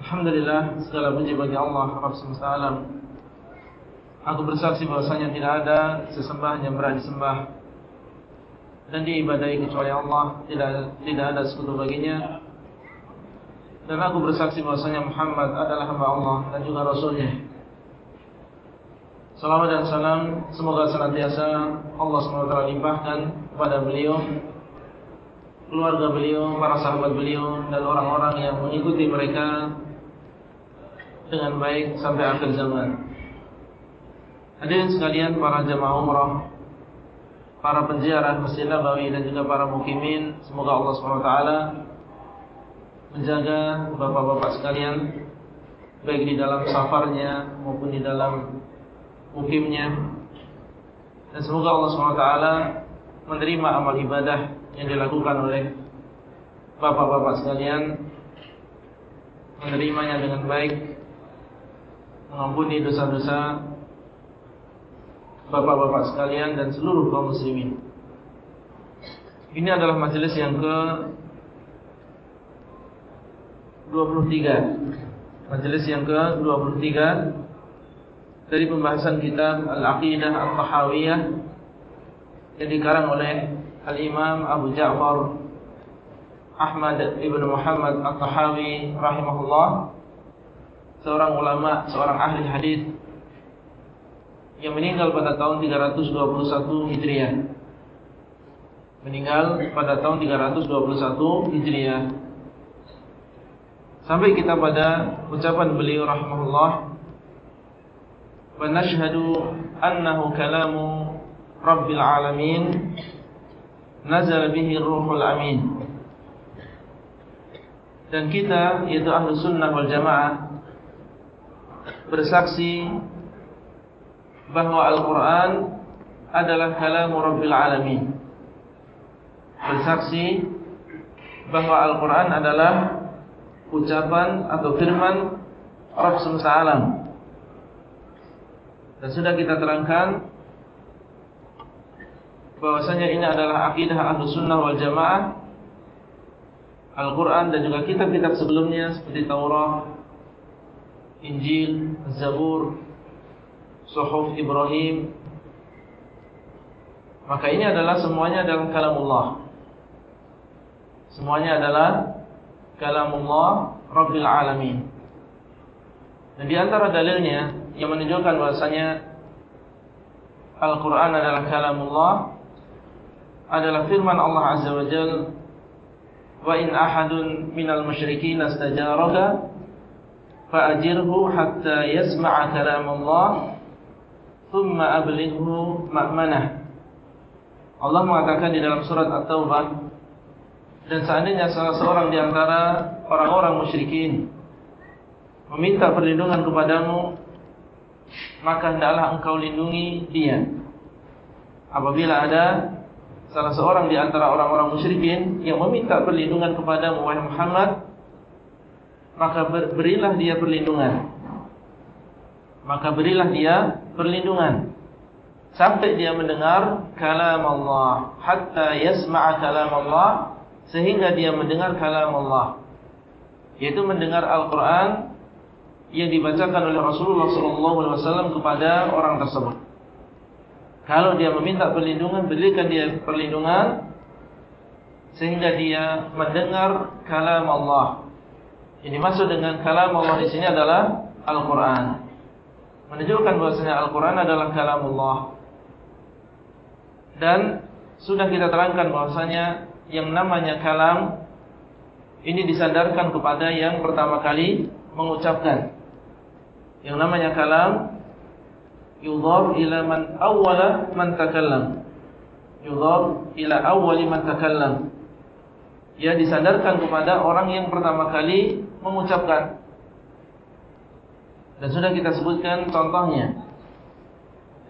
Alhamdulillah segala puji bagi Allah Rabb semesta alam. Aku bersaksi bahwasanya tidak ada sesembahan yang berhak disembah dan diibadahi kecuali Allah, tidak tidak ada sekutu baginya. Dan aku bersaksi bahwasanya Muhammad adalah hamba Allah dan juga rasulnya. Salawat dan salam semoga senantiasa Allah SWT limpahkan kepada beliau keluarga beliau, para sahabat beliau dan orang-orang yang mengikuti mereka dengan baik sampai akhir zaman. Hadirin sekalian para jemaah umrah, para penziarah Masjid Nabawi dan juga para mukimin, semoga Allah SWT menjaga bapak-bapak sekalian baik di dalam safarnya maupun di dalam mukimnya. Dan semoga Allah SWT menerima amal ibadah yang dilakukan oleh bapak-bapak sekalian menerimanya dengan baik mengampuni dosa-dosa bapak-bapak sekalian dan seluruh kaum muslimin. Ini adalah majelis yang ke 23. Majelis yang ke 23 dari pembahasan kitab Al-Aqidah Al-Tahawiyah yang dikarang oleh Al-Imam Abu Ja'far Ahmad Ibn Muhammad Al-Tahawi rahimahullah seorang ulama, seorang ahli hadis yang meninggal pada tahun 321 Hijriah. Meninggal pada tahun 321 Hijriah. Sampai kita pada ucapan beliau rahimahullah wa nashhadu annahu kalamu rabbil alamin nazala bihi ruhul amin. Dan kita yaitu ahli sunnah wal jamaah bersaksi bahawa Al-Quran adalah kalam Rabbil Alamin. Bersaksi bahawa Al-Quran adalah ucapan atau firman Rabb semesta alam. Dan sudah kita terangkan bahwasanya ini adalah akidah Ahlus Sunnah wal Jamaah. Al-Quran dan juga kitab-kitab sebelumnya seperti Taurat, Injil, Zabur, Suhuf Ibrahim. Maka ini adalah semuanya dalam kalamullah. Semuanya adalah kalamullah Rabbil Alamin. Dan di antara dalilnya yang menunjukkan bahasanya Al-Quran adalah kalamullah Adalah firman Allah Azza wa Jal Wa in ahadun minal musyrikin astajaraka fa'ajirhu hatta yasma'a kalam Allah thumma ablighu ma'manah. Allah mengatakan di dalam surat At-Taubah dan seandainya salah seorang di antara orang-orang musyrikin meminta perlindungan kepadamu maka hendaklah engkau lindungi dia. Apabila ada salah seorang di antara orang-orang musyrikin yang meminta perlindungan kepadamu wahai Muhammad maka berilah dia perlindungan. Maka berilah dia perlindungan sampai dia mendengar kalam Allah, hatta yasma'a kalam Allah sehingga dia mendengar kalam Allah. Yaitu mendengar Al-Qur'an yang dibacakan oleh Rasulullah SAW kepada orang tersebut. Kalau dia meminta perlindungan, berikan dia perlindungan sehingga dia mendengar kalam Allah. Ini maksud dengan kalam Allah di sini adalah Al-Quran. Menunjukkan bahasanya Al-Quran adalah kalam Allah. Dan sudah kita terangkan bahasanya yang namanya kalam ini disandarkan kepada yang pertama kali mengucapkan. Yang namanya kalam yudhar ila man awwala man takallam. Yudhar ila awwali man takallam. Ya disandarkan kepada orang yang pertama kali mengucapkan Dan sudah kita sebutkan contohnya.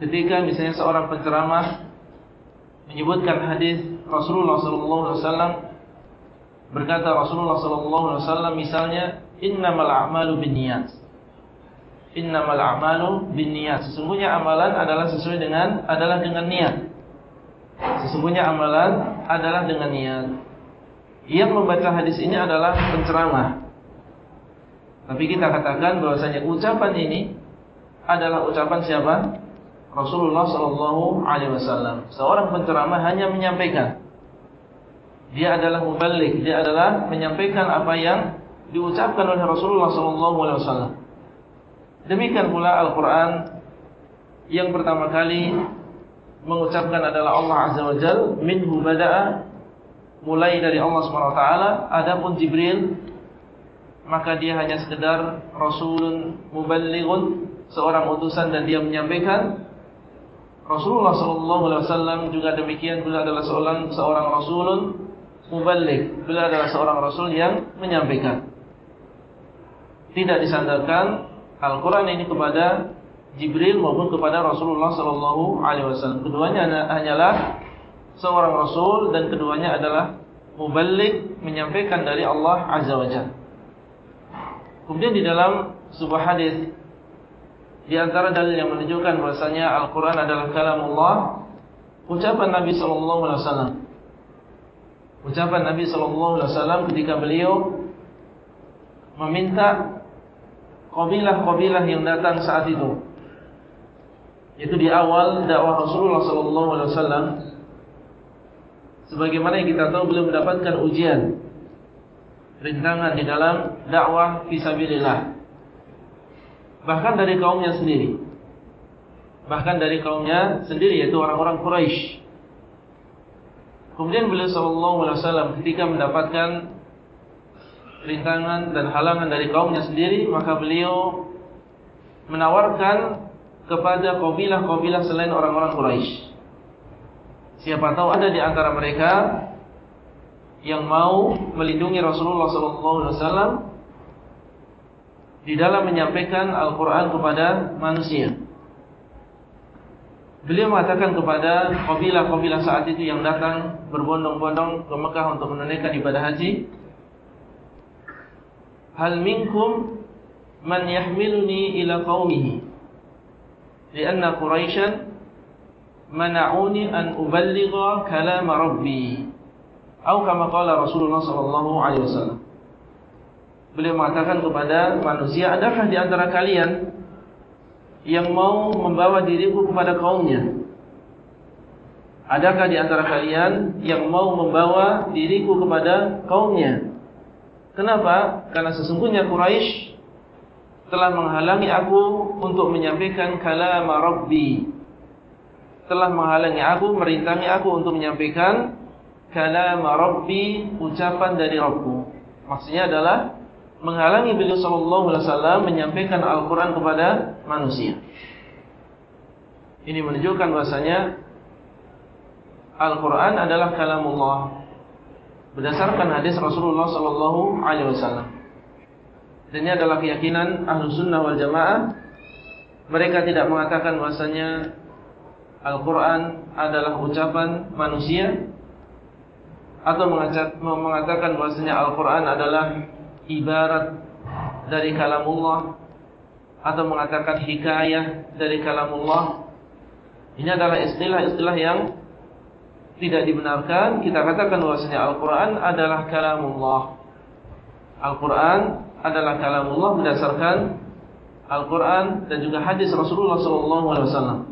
Ketika misalnya seorang penceramah menyebutkan hadis Rasulullah wasallam berkata Rasulullah sallallahu alaihi wasallam misalnya innamal a'malu binniyat. Innamal a'malu binniyat. Sesungguhnya amalan adalah sesuai dengan adalah dengan niat. Sesungguhnya amalan adalah dengan niat. Yang membaca hadis ini adalah penceramah. Tapi kita katakan bahwasanya ucapan ini adalah ucapan siapa? Rasulullah sallallahu alaihi wasallam. Seorang penceramah hanya menyampaikan. Dia adalah mubalik, dia adalah menyampaikan apa yang diucapkan oleh Rasulullah sallallahu alaihi wasallam. Demikian pula Al-Qur'an yang pertama kali mengucapkan adalah Allah Azza wa Jalla minhu bada'a mulai dari Allah Subhanahu wa taala adapun Jibril maka dia hanya sekedar rasulun muballighun seorang utusan dan dia menyampaikan. Rasulullah sallallahu alaihi wasallam juga demikian beliau adalah seorang seorang rasulun muballigh. Beliau adalah seorang rasul yang menyampaikan. Tidak disandarkan Al-Qur'an ini kepada Jibril maupun kepada Rasulullah sallallahu alaihi wasallam. Keduanya hanyalah seorang rasul dan keduanya adalah muballigh menyampaikan dari Allah azza wajalla Kemudian di dalam sebuah hadis di antara dalil yang menunjukkan bahasanya Al-Quran adalah kalamullah ucapan Nabi sallallahu alaihi wasallam. Ucapan Nabi sallallahu alaihi wasallam ketika beliau meminta kabilah-kabilah yang datang saat itu. Itu di awal dakwah Rasulullah sallallahu alaihi wasallam. Sebagaimana yang kita tahu beliau mendapatkan ujian rintangan di dalam dakwah fisabilillah. Bahkan dari kaumnya sendiri. Bahkan dari kaumnya sendiri yaitu orang-orang Quraisy. Kemudian beliau sallallahu alaihi wasallam ketika mendapatkan rintangan dan halangan dari kaumnya sendiri, maka beliau menawarkan kepada kabilah-kabilah selain orang-orang Quraisy. Siapa tahu ada di antara mereka yang mau melindungi Rasulullah SAW di dalam menyampaikan Al-Quran kepada manusia. Beliau mengatakan kepada kabilah-kabilah saat itu yang datang berbondong-bondong ke Mekah untuk menunaikan ibadah haji, Hal minkum man yahmiluni ila qawmihi, lianna Quraishan mana'uni an uballigha kalam Rabbi. Atau kama qala Rasulullah sallallahu alaihi wasallam. Beliau mengatakan kepada manusia, adakah di antara kalian yang mau membawa diriku kepada kaumnya? Adakah di antara kalian yang mau membawa diriku kepada kaumnya? Kenapa? Karena sesungguhnya Quraisy telah menghalangi aku untuk menyampaikan kalam Rabbi. Telah menghalangi aku, merintangi aku untuk menyampaikan kalam Rabbi ucapan dari Rabbku. Maksudnya adalah menghalangi beliau sallallahu alaihi wasallam menyampaikan Al-Qur'an kepada manusia. Ini menunjukkan bahasanya Al-Qur'an adalah kalamullah berdasarkan hadis Rasulullah sallallahu alaihi wasallam. Dan ini adalah keyakinan Ahlussunnah wal Jamaah. Mereka tidak mengatakan bahasanya Al-Qur'an adalah ucapan manusia atau mengatakan bahasanya Al-Quran adalah ibarat dari kalamullah atau mengatakan hikayah dari kalamullah. Ini adalah istilah-istilah yang tidak dibenarkan. Kita katakan bahasanya Al-Quran adalah kalamullah. Al-Quran adalah kalamullah berdasarkan Al-Quran dan juga hadis Rasulullah SAW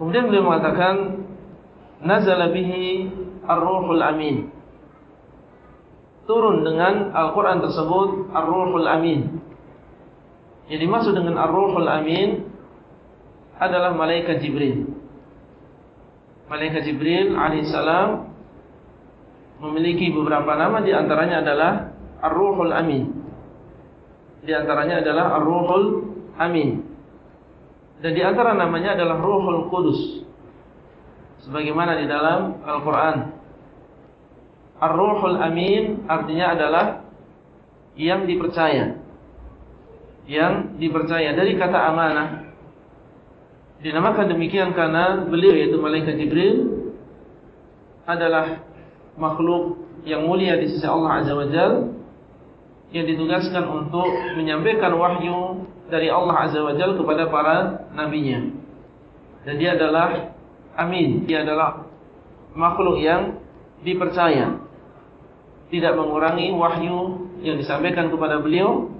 kemudian beliau mengatakan nazala bihi Ar-Ruhul Amin. Turun dengan Al-Quran tersebut Ar-Ruhul Amin. Yang dimaksud dengan Ar-Ruhul Amin adalah Malaikat Jibril. Malaikat Jibril alaihissalam memiliki beberapa nama di antaranya adalah Ar-Ruhul Amin. Di antaranya adalah Ar-Ruhul Amin. Dan di antara namanya adalah Ruhul Qudus. Sebagaimana di dalam Al-Quran. Ar-Ruhul Amin artinya adalah yang dipercaya. yang dipercaya dari kata amanah dinamakan demikian karena beliau yaitu malaikat Jibril adalah makhluk yang mulia di sisi Allah Azza wa Jalla yang ditugaskan untuk menyampaikan wahyu dari Allah Azza wa Jalla kepada para nabinya dan dia adalah amin dia adalah makhluk yang dipercaya tidak mengurangi wahyu yang disampaikan kepada beliau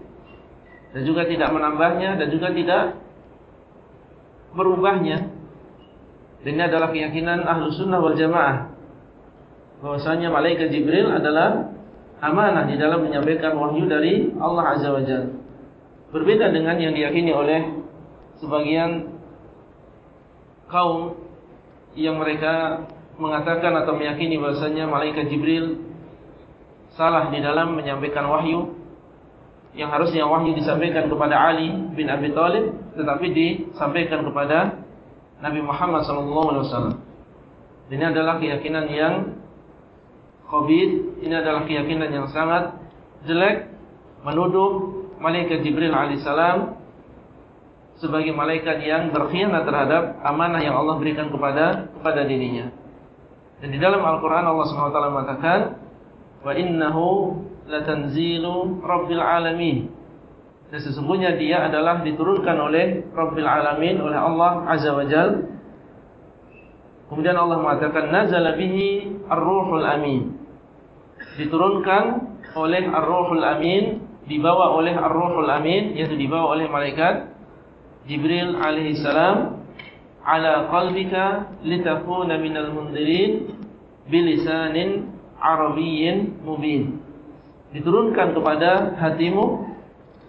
dan juga tidak menambahnya dan juga tidak berubahnya. Dan ini adalah keyakinan ahlu sunnah wal jamaah bahwasanya malaikat Jibril adalah amanah di dalam menyampaikan wahyu dari Allah Azza wa Jalla. Berbeda dengan yang diyakini oleh sebagian kaum yang mereka mengatakan atau meyakini bahasanya malaikat Jibril salah di dalam menyampaikan wahyu yang harusnya wahyu disampaikan kepada Ali bin Abi Thalib tetapi disampaikan kepada Nabi Muhammad SAW. Ini adalah keyakinan yang khabith, ini adalah keyakinan yang sangat jelek menuduh malaikat Jibril alaihissalam sebagai malaikat yang berkhianat terhadap amanah yang Allah berikan kepada kepada dirinya. Dan di dalam Al-Qur'an Allah SWT mengatakan wa innahu latanzilu rabbil alamin. Dan sesungguhnya dia adalah diturunkan oleh rabbil alamin oleh Allah azza wajal kemudian Allah mengatakan nazala bihi ar-ruhul amin. Diturunkan oleh ar-ruhul amin dibawa oleh ar-ruhul amin yaitu dibawa oleh malaikat Jibril alaihi salam ala qalbika litakuna minal mundirin bilisanin Arabiyyin mubin. Diturunkan kepada hatimu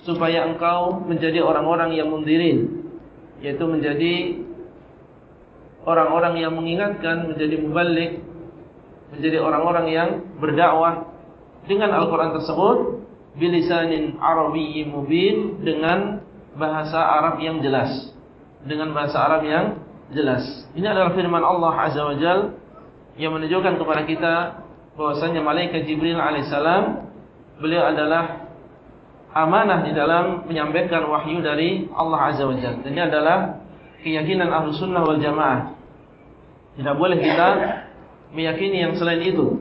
supaya engkau menjadi orang-orang yang mundirin yaitu menjadi orang-orang yang mengingatkan menjadi mubalik menjadi orang-orang yang berdakwah. Dengan Al-Qur'an tersebut bilisanin Arabiyyin mubin dengan bahasa Arab yang jelas dengan bahasa Arab yang jelas ini adalah firman Allah Azza wa Jalla yang menunjukkan kepada kita bahwasanya malaikat Jibril alaihissalam beliau adalah amanah di dalam menyampaikan wahyu dari Allah azza wajalla. Ini adalah keyakinan ahlu sunnah wal jamaah. Tidak boleh kita meyakini yang selain itu.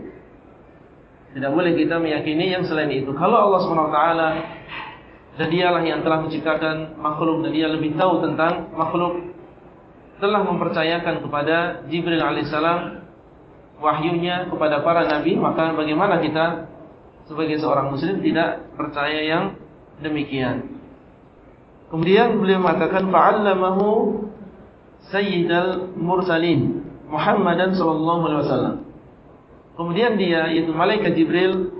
Tidak boleh kita meyakini yang selain itu. Kalau Allah swt dan dialah yang telah menciptakan makhluk dan dia lebih tahu tentang makhluk. Telah mempercayakan kepada Jibril alaihissalam wahyunya kepada para nabi. Maka bagaimana kita sebagai seorang muslim tidak percaya yang demikian? Kemudian beliau mengatakan fa'allamahu sayyidal mursalin Muhammadan wasallam. Kemudian dia yaitu malaikat jibril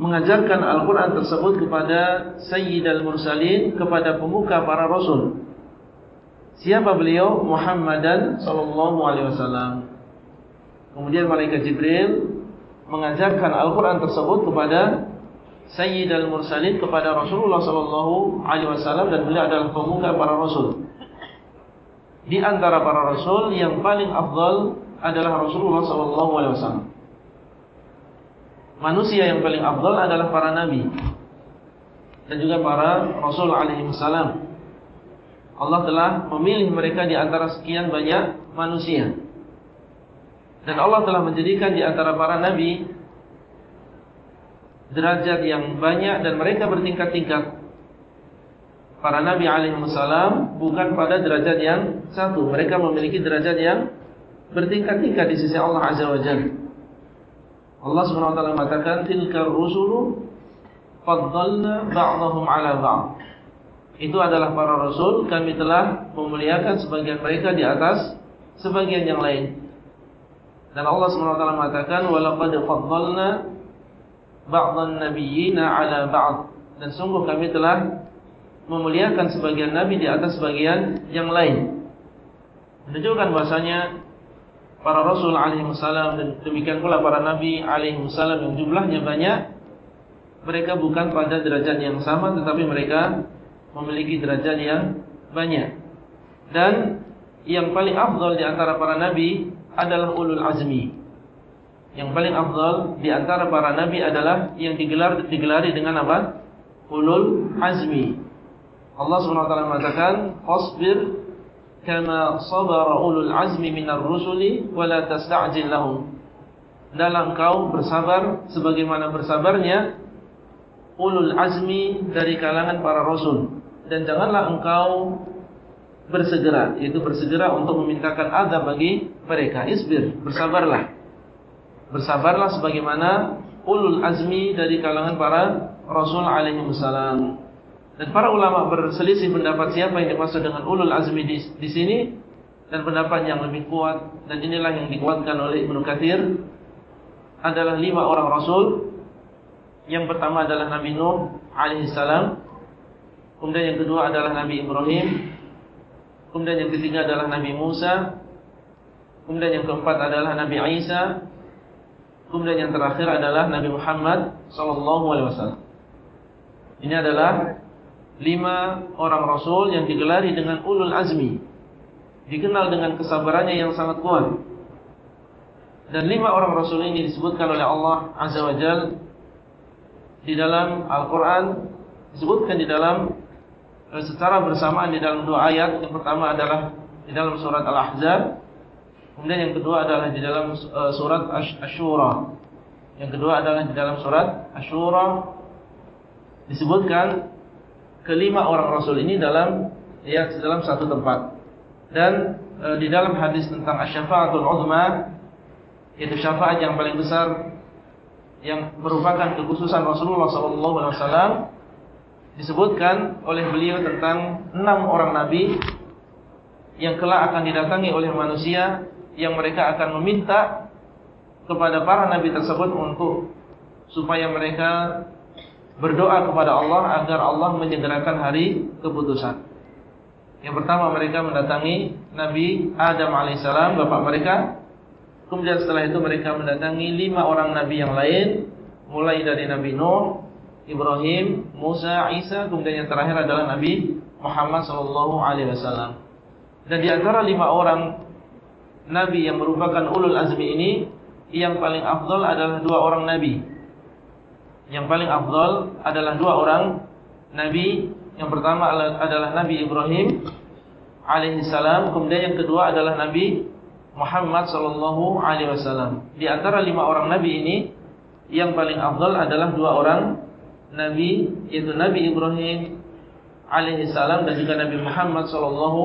mengajarkan Al-Qur'an tersebut kepada sayyidal mursalin kepada pemuka para rasul siapa beliau Muhammadan sallallahu alaihi wasallam Kemudian malaikat Jibril mengajarkan Al-Quran tersebut kepada Sayyid al-Mursalin kepada Rasulullah sallallahu alaihi wasallam dan beliau adalah pemuka para rasul. Di antara para rasul yang paling afdal adalah Rasulullah sallallahu alaihi wasallam. Manusia yang paling afdal adalah para nabi dan juga para rasul alaihi wasallam. Allah telah memilih mereka di antara sekian banyak manusia. Dan Allah telah menjadikan di antara para nabi derajat yang banyak dan mereka bertingkat-tingkat. Para nabi alaihi wasallam bukan pada derajat yang satu, mereka memiliki derajat yang bertingkat-tingkat di sisi Allah azza wajalla. Allah Subhanahu wa taala mengatakan tilkar rusulu faddalna ba'dahum 'ala ba'd. Itu adalah para rasul kami telah memuliakan sebagian mereka di atas sebagian yang lain. Dan Allah SWT mengatakan walaqad faddalna ba'dhan nabiyyina 'ala ba'd. Dan sungguh kami telah memuliakan sebagian nabi di atas sebagian yang lain. Menunjukkan bahasanya para rasul alaihi wasallam dan demikian pula para nabi alaihi wasallam yang jumlahnya banyak mereka bukan pada derajat yang sama tetapi mereka memiliki derajat yang banyak. Dan yang paling afdal di antara para nabi adalah ulul azmi. Yang paling afdal di antara para nabi adalah yang digelar digelari dengan apa? Ulul azmi. Allah SWT mengatakan Fasbir Kama sabara ulul azmi minar rusuli Wala tasta'jil lahum Dalam kau bersabar Sebagaimana bersabarnya Ulul azmi dari kalangan para rasul. Dan janganlah engkau Bersegera Yaitu bersegera untuk memintakan adab bagi mereka. Isbir, bersabarlah. Bersabarlah sebagaimana Ulul azmi dari kalangan para Rasul alaihi wasallam dan para ulama berselisih pendapat siapa yang dimaksud dengan ulul azmi di, di sini dan pendapat yang lebih kuat dan inilah yang dikuatkan oleh Ibnu Katsir adalah lima orang rasul. Yang pertama adalah Nabi Nuh alaihi salam. Kemudian yang kedua adalah Nabi Ibrahim. Kemudian yang ketiga adalah Nabi Musa. Kemudian yang keempat adalah Nabi Isa. Kemudian yang terakhir adalah Nabi Muhammad sallallahu alaihi wasallam. Ini adalah lima orang rasul yang digelari dengan ulul azmi. Dikenal dengan kesabarannya yang sangat kuat. Dan lima orang rasul ini disebutkan oleh Allah azza wajal di dalam Al-Quran disebutkan di dalam eh, secara bersamaan di dalam dua ayat. Yang pertama adalah di dalam surat Al-Ahzab. Kemudian yang kedua adalah di dalam eh, surat Ash-Shura yang kedua adalah di dalam surat Ash-Shura disebutkan kelima orang rasul ini dalam ya dalam satu tempat. Dan e, di dalam hadis tentang asy-syafa'atul 'uzma yaitu syafaat yang paling besar yang merupakan kekhususan Rasulullah wasallam disebutkan oleh beliau tentang enam orang nabi yang kelak akan didatangi oleh manusia yang mereka akan meminta kepada para nabi tersebut untuk supaya mereka berdoa kepada Allah agar Allah menyegerakan hari keputusan. Yang pertama mereka mendatangi Nabi Adam AS, bapak mereka. Kemudian setelah itu mereka mendatangi lima orang Nabi yang lain. Mulai dari Nabi Nuh, Ibrahim, Musa, Isa. Kemudian yang terakhir adalah Nabi Muhammad SAW. Dan di antara lima orang Nabi yang merupakan ulul azmi ini. Yang paling afdal adalah dua orang Nabi yang paling afdal adalah dua orang nabi. Yang pertama adalah Nabi Ibrahim alaihi salam, kemudian yang kedua adalah Nabi Muhammad sallallahu alaihi wasallam. Di antara lima orang nabi ini yang paling afdal adalah dua orang nabi yaitu Nabi Ibrahim alaihi salam dan juga Nabi Muhammad sallallahu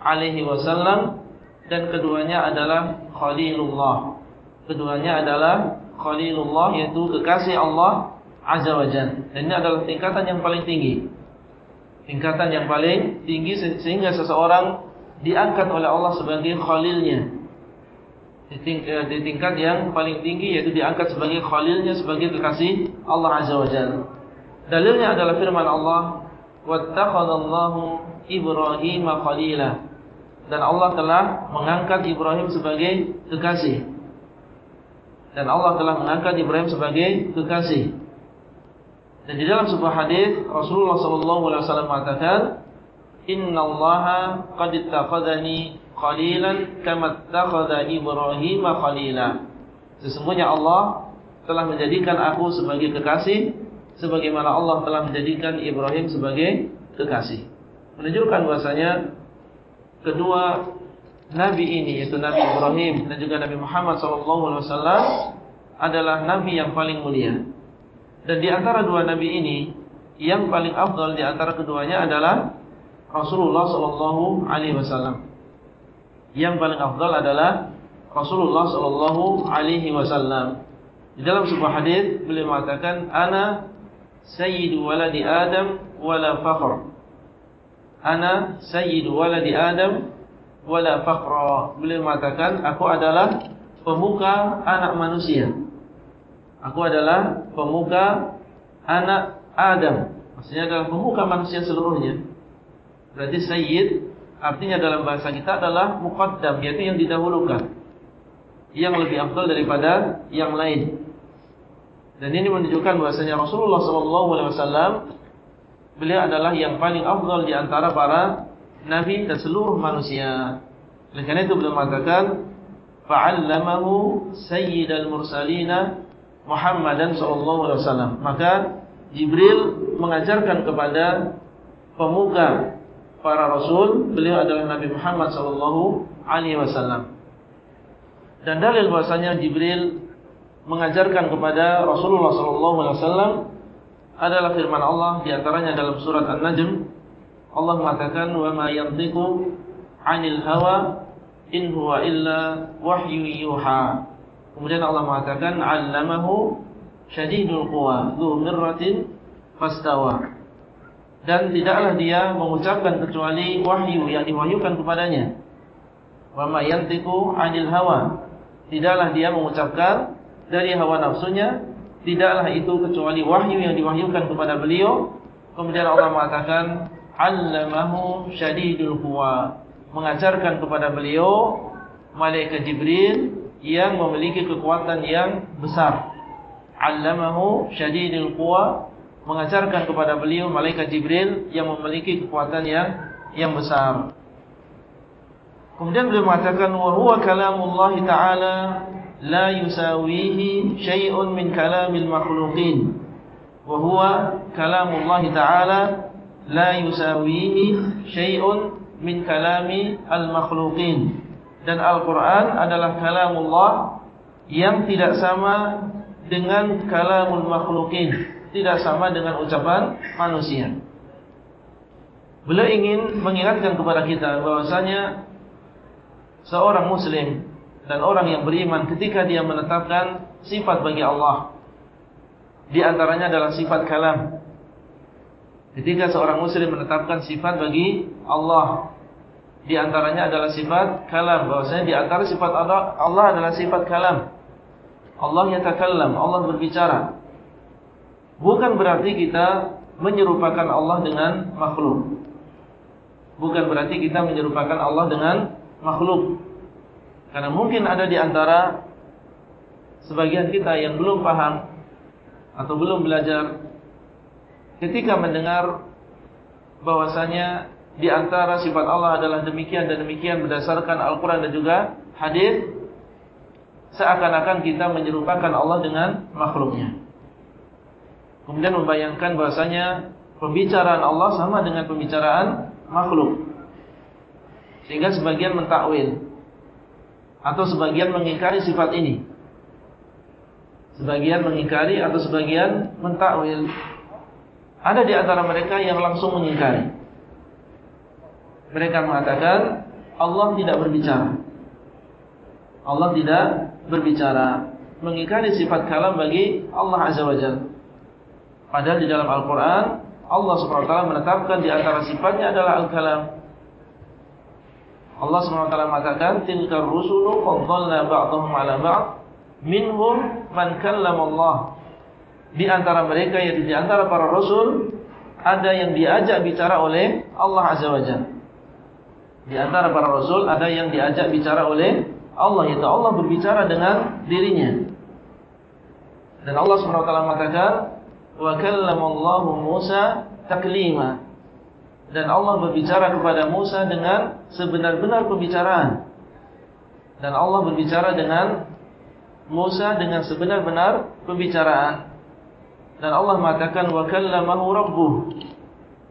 alaihi wasallam dan keduanya adalah Khalilullah. Keduanya adalah Khalilullah yaitu kekasih Allah Azza wa Jal. Dan ini adalah tingkatan yang paling tinggi. Tingkatan yang paling tinggi Sehingga seseorang Diangkat oleh Allah sebagai khalilnya. Di tingkat yang paling tinggi Yaitu diangkat sebagai khalilnya Sebagai kekasih Allah Azza wa Jal. Dalilnya adalah firman Allah Wattakhadallahu Ibrahim khalila. Dan Allah telah mengangkat Ibrahim sebagai kekasih. Dan Allah telah mengangkat Ibrahim sebagai kekasih dan di dalam sebuah hadis Rasulullah sallallahu alaihi wasallam mengatakan, "Inna Allah qad ittakhadhani khalilan kama ittakhadha Ibrahim khalila." Sesungguhnya Allah telah menjadikan aku sebagai kekasih sebagaimana Allah telah menjadikan Ibrahim sebagai kekasih. Menunjukkan bahasanya kedua nabi ini yaitu Nabi Ibrahim dan juga Nabi Muhammad sallallahu alaihi wasallam adalah nabi yang paling mulia. Dan di antara dua nabi ini yang paling afdal di antara keduanya adalah Rasulullah sallallahu alaihi wasallam. Yang paling afdal adalah Rasulullah sallallahu alaihi wasallam. Di dalam sebuah hadis beliau mengatakan ana sayyidu waladi Adam wala fakhr. Ana sayyidu waladi Adam wala fakhra. Beliau mengatakan aku adalah pemuka anak manusia. Aku adalah pemuka anak Adam. Maksudnya adalah pemuka manusia seluruhnya. Berarti Sayyid artinya dalam bahasa kita adalah muqaddam, yaitu yang didahulukan. Yang lebih afdal daripada yang lain. Dan ini menunjukkan bahasanya Rasulullah SAW beliau adalah yang paling afdal di antara para nabi dan seluruh manusia. Oleh karena itu beliau mengatakan fa'allamahu sayyidal mursalina Sallallahu alaihi wasallam. Maka Jibril mengajarkan kepada pemuka para rasul, beliau adalah Nabi Muhammad wasallam. Dan dalil bahasanya Jibril mengajarkan kepada Rasulullah wasallam adalah firman Allah di antaranya dalam surat An-Najm Allah mengatakan wa ma yantiqu 'anil hawa in huwa illa wahyu yuha Kemudian Allah mengatakan allamahu syadidul quwa dzu mirratin fastawa. Dan tidaklah dia mengucapkan kecuali wahyu yang diwahyukan kepadanya. Wa ma yantiqu 'anil hawa. Tidaklah dia mengucapkan dari hawa nafsunya, tidaklah itu kecuali wahyu yang diwahyukan kepada beliau. Kemudian Allah mengatakan allamahu syadidul quwa. Mengajarkan kepada beliau malaikat Jibril yang memiliki kekuatan yang besar. Allamahu syadidul quwa mengajarkan kepada beliau malaikat Jibril yang memiliki kekuatan yang yang besar. Kemudian beliau mengatakan wa huwa kalamullah taala la yusawihi syai'un min kalamil makhluqin. Wa huwa kalamullah taala la yusawihi syai'un min kalami al makhluqin dan Al-Quran adalah kalamullah yang tidak sama dengan kalamul makhlukin, tidak sama dengan ucapan manusia. Beliau ingin mengingatkan kepada kita bahwasanya seorang muslim dan orang yang beriman ketika dia menetapkan sifat bagi Allah di antaranya adalah sifat kalam. Ketika seorang muslim menetapkan sifat bagi Allah di antaranya adalah sifat kalam. Bahwasanya di antara sifat Allah, Allah adalah sifat kalam. Allah yang takallam, Allah berbicara. Bukan berarti kita menyerupakan Allah dengan makhluk. Bukan berarti kita menyerupakan Allah dengan makhluk. Karena mungkin ada di antara sebagian kita yang belum paham atau belum belajar ketika mendengar bahwasanya di antara sifat Allah adalah demikian dan demikian berdasarkan Al-Quran dan juga hadis seakan-akan kita menyerupakan Allah dengan makhluknya. Kemudian membayangkan bahasanya pembicaraan Allah sama dengan pembicaraan makhluk. Sehingga sebagian mentakwil atau sebagian mengingkari sifat ini. Sebagian mengingkari atau sebagian mentakwil. Ada di antara mereka yang langsung mengingkari. Mereka mengatakan Allah tidak berbicara. Allah tidak berbicara. Mengikari sifat kalam bagi Allah Azza wa Jal. Padahal di dalam Al-Quran Allah SWT menetapkan di antara sifatnya adalah Al-Kalam. Allah SWT mengatakan Tilkar rusulu faddalna ba'dahum ala ba'd Minhum man kallam Allah Di antara mereka yaitu di antara para rasul Ada yang diajak bicara oleh Allah Azza wa Jalla di antara para rasul ada yang diajak bicara oleh Allah yaitu Allah berbicara dengan dirinya. Dan Allah SWT mengatakan wa kallamallahu Musa taklima. Dan Allah berbicara kepada Musa dengan sebenar-benar pembicaraan. Dan Allah berbicara dengan Musa dengan sebenar-benar pembicaraan. Dan Allah mengatakan wa kallamahu rabbuh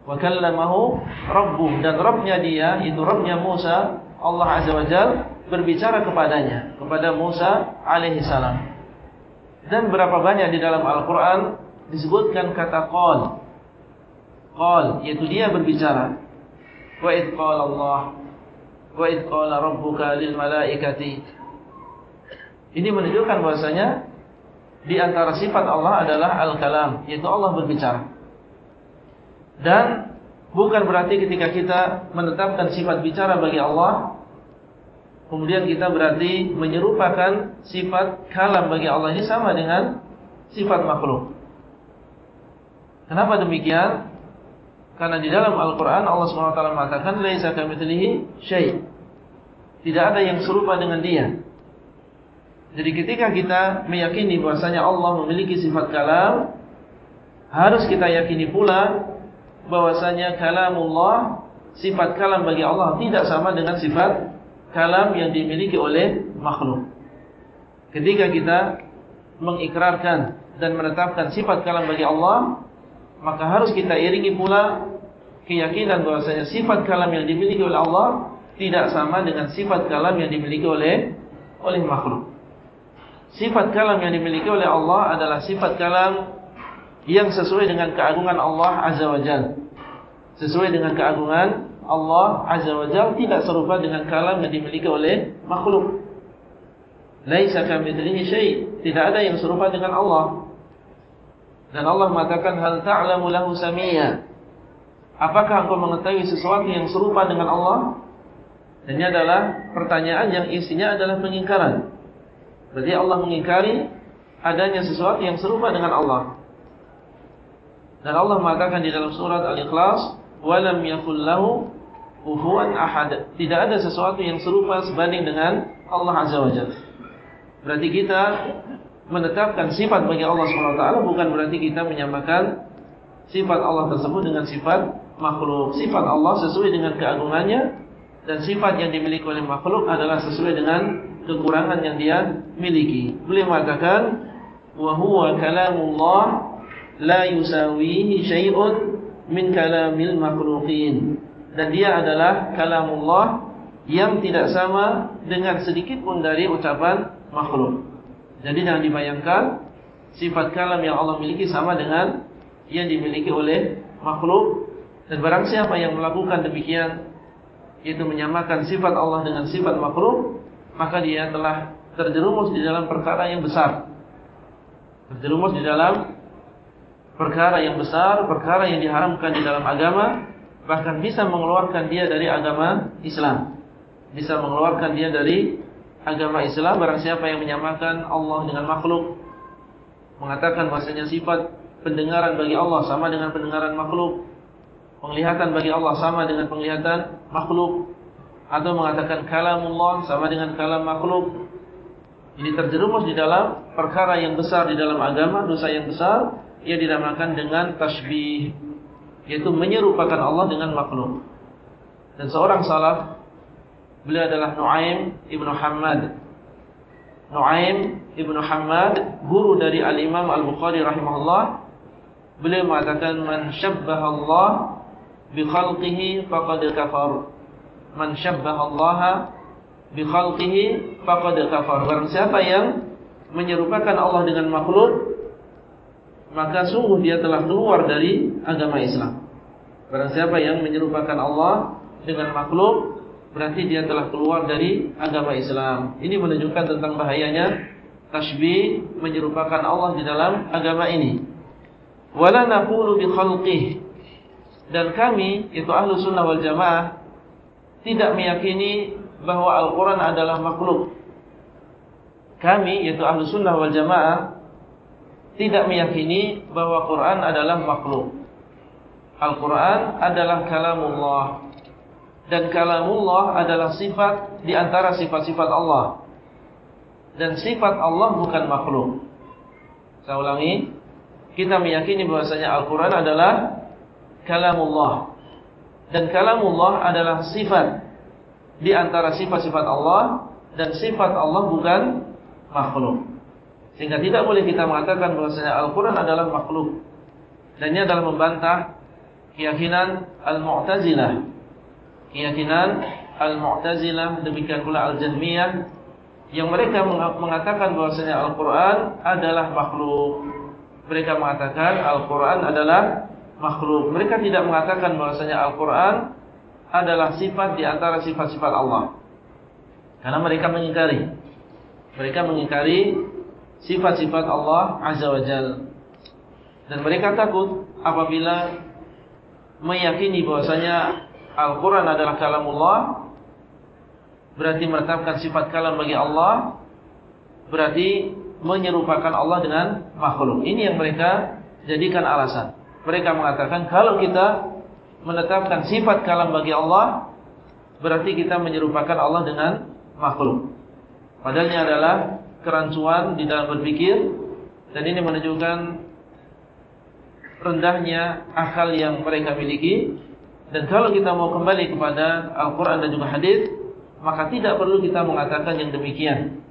wa kallamahu rabbuh. Dan rabbnya dia itu rabbnya Musa Allah azza wajal berbicara kepadanya kepada Musa alaihi salam. Dan berapa banyak di dalam Al-Qur'an disebutkan kata qol qol yaitu dia berbicara. Wa id qala Allah wa id qala rabbuka lil malaikati. Ini menunjukkan bahasanya di antara sifat Allah adalah al-kalam yaitu Allah berbicara dan bukan berarti ketika kita menetapkan sifat bicara bagi Allah Kemudian kita berarti menyerupakan sifat kalam bagi Allah ini sama dengan sifat makhluk. Kenapa demikian? Karena di dalam Al-Quran Allah SWT mengatakan Laisa Tidak ada yang serupa dengan dia. Jadi ketika kita meyakini bahasanya Allah memiliki sifat kalam Harus kita yakini pula bahwasanya kalamullah sifat kalam bagi Allah tidak sama dengan sifat kalam yang dimiliki oleh makhluk. Ketika kita mengikrarkan dan menetapkan sifat kalam bagi Allah, maka harus kita iringi pula keyakinan bahwasanya sifat kalam yang dimiliki oleh Allah tidak sama dengan sifat kalam yang dimiliki oleh oleh makhluk. Sifat kalam yang dimiliki oleh Allah adalah sifat kalam yang sesuai dengan keagungan Allah Azza wa Jalla. Sesuai dengan keagungan Allah Azza wa Jalla tidak serupa dengan kalam yang dimiliki oleh makhluk. Laisa kamitslihi syai', tidak ada yang serupa dengan Allah. Dan Allah mengatakan hal ta'lamu lahu samia. Apakah engkau mengetahui sesuatu yang serupa dengan Allah? Dan ini adalah pertanyaan yang isinya adalah pengingkaran. Berarti Allah mengingkari adanya sesuatu yang serupa dengan Allah. Dan Allah mengatakan di dalam surat Al-Ikhlas, "Walam yakul lahu kufuwan ahad." Tidak ada sesuatu yang serupa sebanding dengan Allah Azza wa Jalla. Berarti kita menetapkan sifat bagi Allah SWT bukan berarti kita menyamakan sifat Allah tersebut dengan sifat makhluk. Sifat Allah sesuai dengan keagungannya dan sifat yang dimiliki oleh makhluk adalah sesuai dengan kekurangan yang dia miliki. Beliau mengatakan wa huwa kalamullah la yusawihi syai'un min kalamil makhluqin. Dan dia adalah kalamullah yang tidak sama dengan sedikit pun dari ucapan makhluk. Jadi jangan dibayangkan sifat kalam yang Allah miliki sama dengan yang dimiliki oleh makhluk. Dan barang siapa yang melakukan demikian, yaitu menyamakan sifat Allah dengan sifat makhluk, maka dia telah terjerumus di dalam perkara yang besar. Terjerumus di dalam perkara yang besar, perkara yang diharamkan di dalam agama, bahkan bisa mengeluarkan dia dari agama Islam. Bisa mengeluarkan dia dari agama Islam barang siapa yang menyamakan Allah dengan makhluk mengatakan bahasanya sifat pendengaran bagi Allah sama dengan pendengaran makhluk penglihatan bagi Allah sama dengan penglihatan makhluk atau mengatakan kalamullah sama dengan kalam makhluk ini terjerumus di dalam perkara yang besar di dalam agama dosa yang besar ia dinamakan dengan tasbih yaitu menyerupakan Allah dengan makhluk. Dan seorang salaf Beliau adalah Nuaim Ibn Hamad. Nuaim Ibn Hamad Guru dari Al-Imam Al-Bukhari rahimahullah Beliau mengatakan Man syabbaha Allah Bi khalqihi faqad kafar. Man syabbaha Allah Bi khalqihi faqad kafar. Barang siapa yang Menyerupakan Allah dengan makhluk Maka sungguh dia telah keluar dari agama Islam Barang siapa yang menyerupakan Allah Dengan makhluk berarti dia telah keluar dari agama Islam. Ini menunjukkan tentang bahayanya tasbih menyerupakan Allah di dalam agama ini. Wala naqulu bi khalqihi dan kami itu ahlu sunnah wal jamaah tidak meyakini bahawa Al-Quran adalah makhluk. Kami yaitu ahlu sunnah wal jamaah tidak meyakini bahawa Quran adalah makhluk. Al-Quran adalah kalamullah dan kalamullah adalah sifat di antara sifat-sifat Allah. Dan sifat Allah bukan makhluk. Saya ulangi, kita meyakini bahwasanya Al-Qur'an adalah kalamullah. Dan kalamullah adalah sifat di antara sifat-sifat Allah dan sifat Allah bukan makhluk. Sehingga tidak boleh kita mengatakan bahwasanya Al-Qur'an adalah makhluk. Dan ini adalah membantah keyakinan Al-Mu'tazilah keyakinan Al-Mu'tazilah demikian pula Al-Jahmiyah yang mereka mengatakan bahwasanya Al-Qur'an adalah makhluk. Mereka mengatakan Al-Qur'an adalah makhluk. Mereka tidak mengatakan bahwasanya Al-Qur'an adalah sifat di antara sifat-sifat Allah. Karena mereka mengingkari mereka mengingkari sifat-sifat Allah Azza wa Jalla. Dan mereka takut apabila meyakini bahwasanya Al-Quran adalah kalamullah Berarti menetapkan sifat kalam bagi Allah Berarti menyerupakan Allah dengan makhluk. Ini yang mereka jadikan alasan. Mereka mengatakan kalau kita menetapkan sifat kalam bagi Allah Berarti kita menyerupakan Allah dengan makhluk. Padahal ini adalah kerancuan di dalam berpikir Dan ini menunjukkan rendahnya akal yang mereka miliki dan kalau kita mau kembali kepada Al-Quran dan juga Hadis, maka tidak perlu kita mengatakan yang demikian.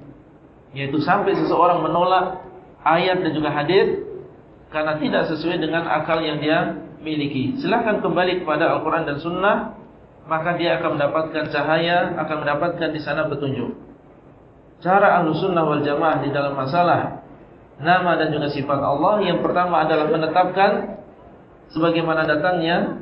Yaitu sampai seseorang menolak ayat dan juga hadis karena tidak sesuai dengan akal yang dia miliki. Silakan kembali kepada Al-Quran dan Sunnah, maka dia akan mendapatkan cahaya, akan mendapatkan di sana petunjuk. Cara Ahlu Sunnah wal Jamaah di dalam masalah nama dan juga sifat Allah, yang pertama adalah menetapkan sebagaimana datangnya,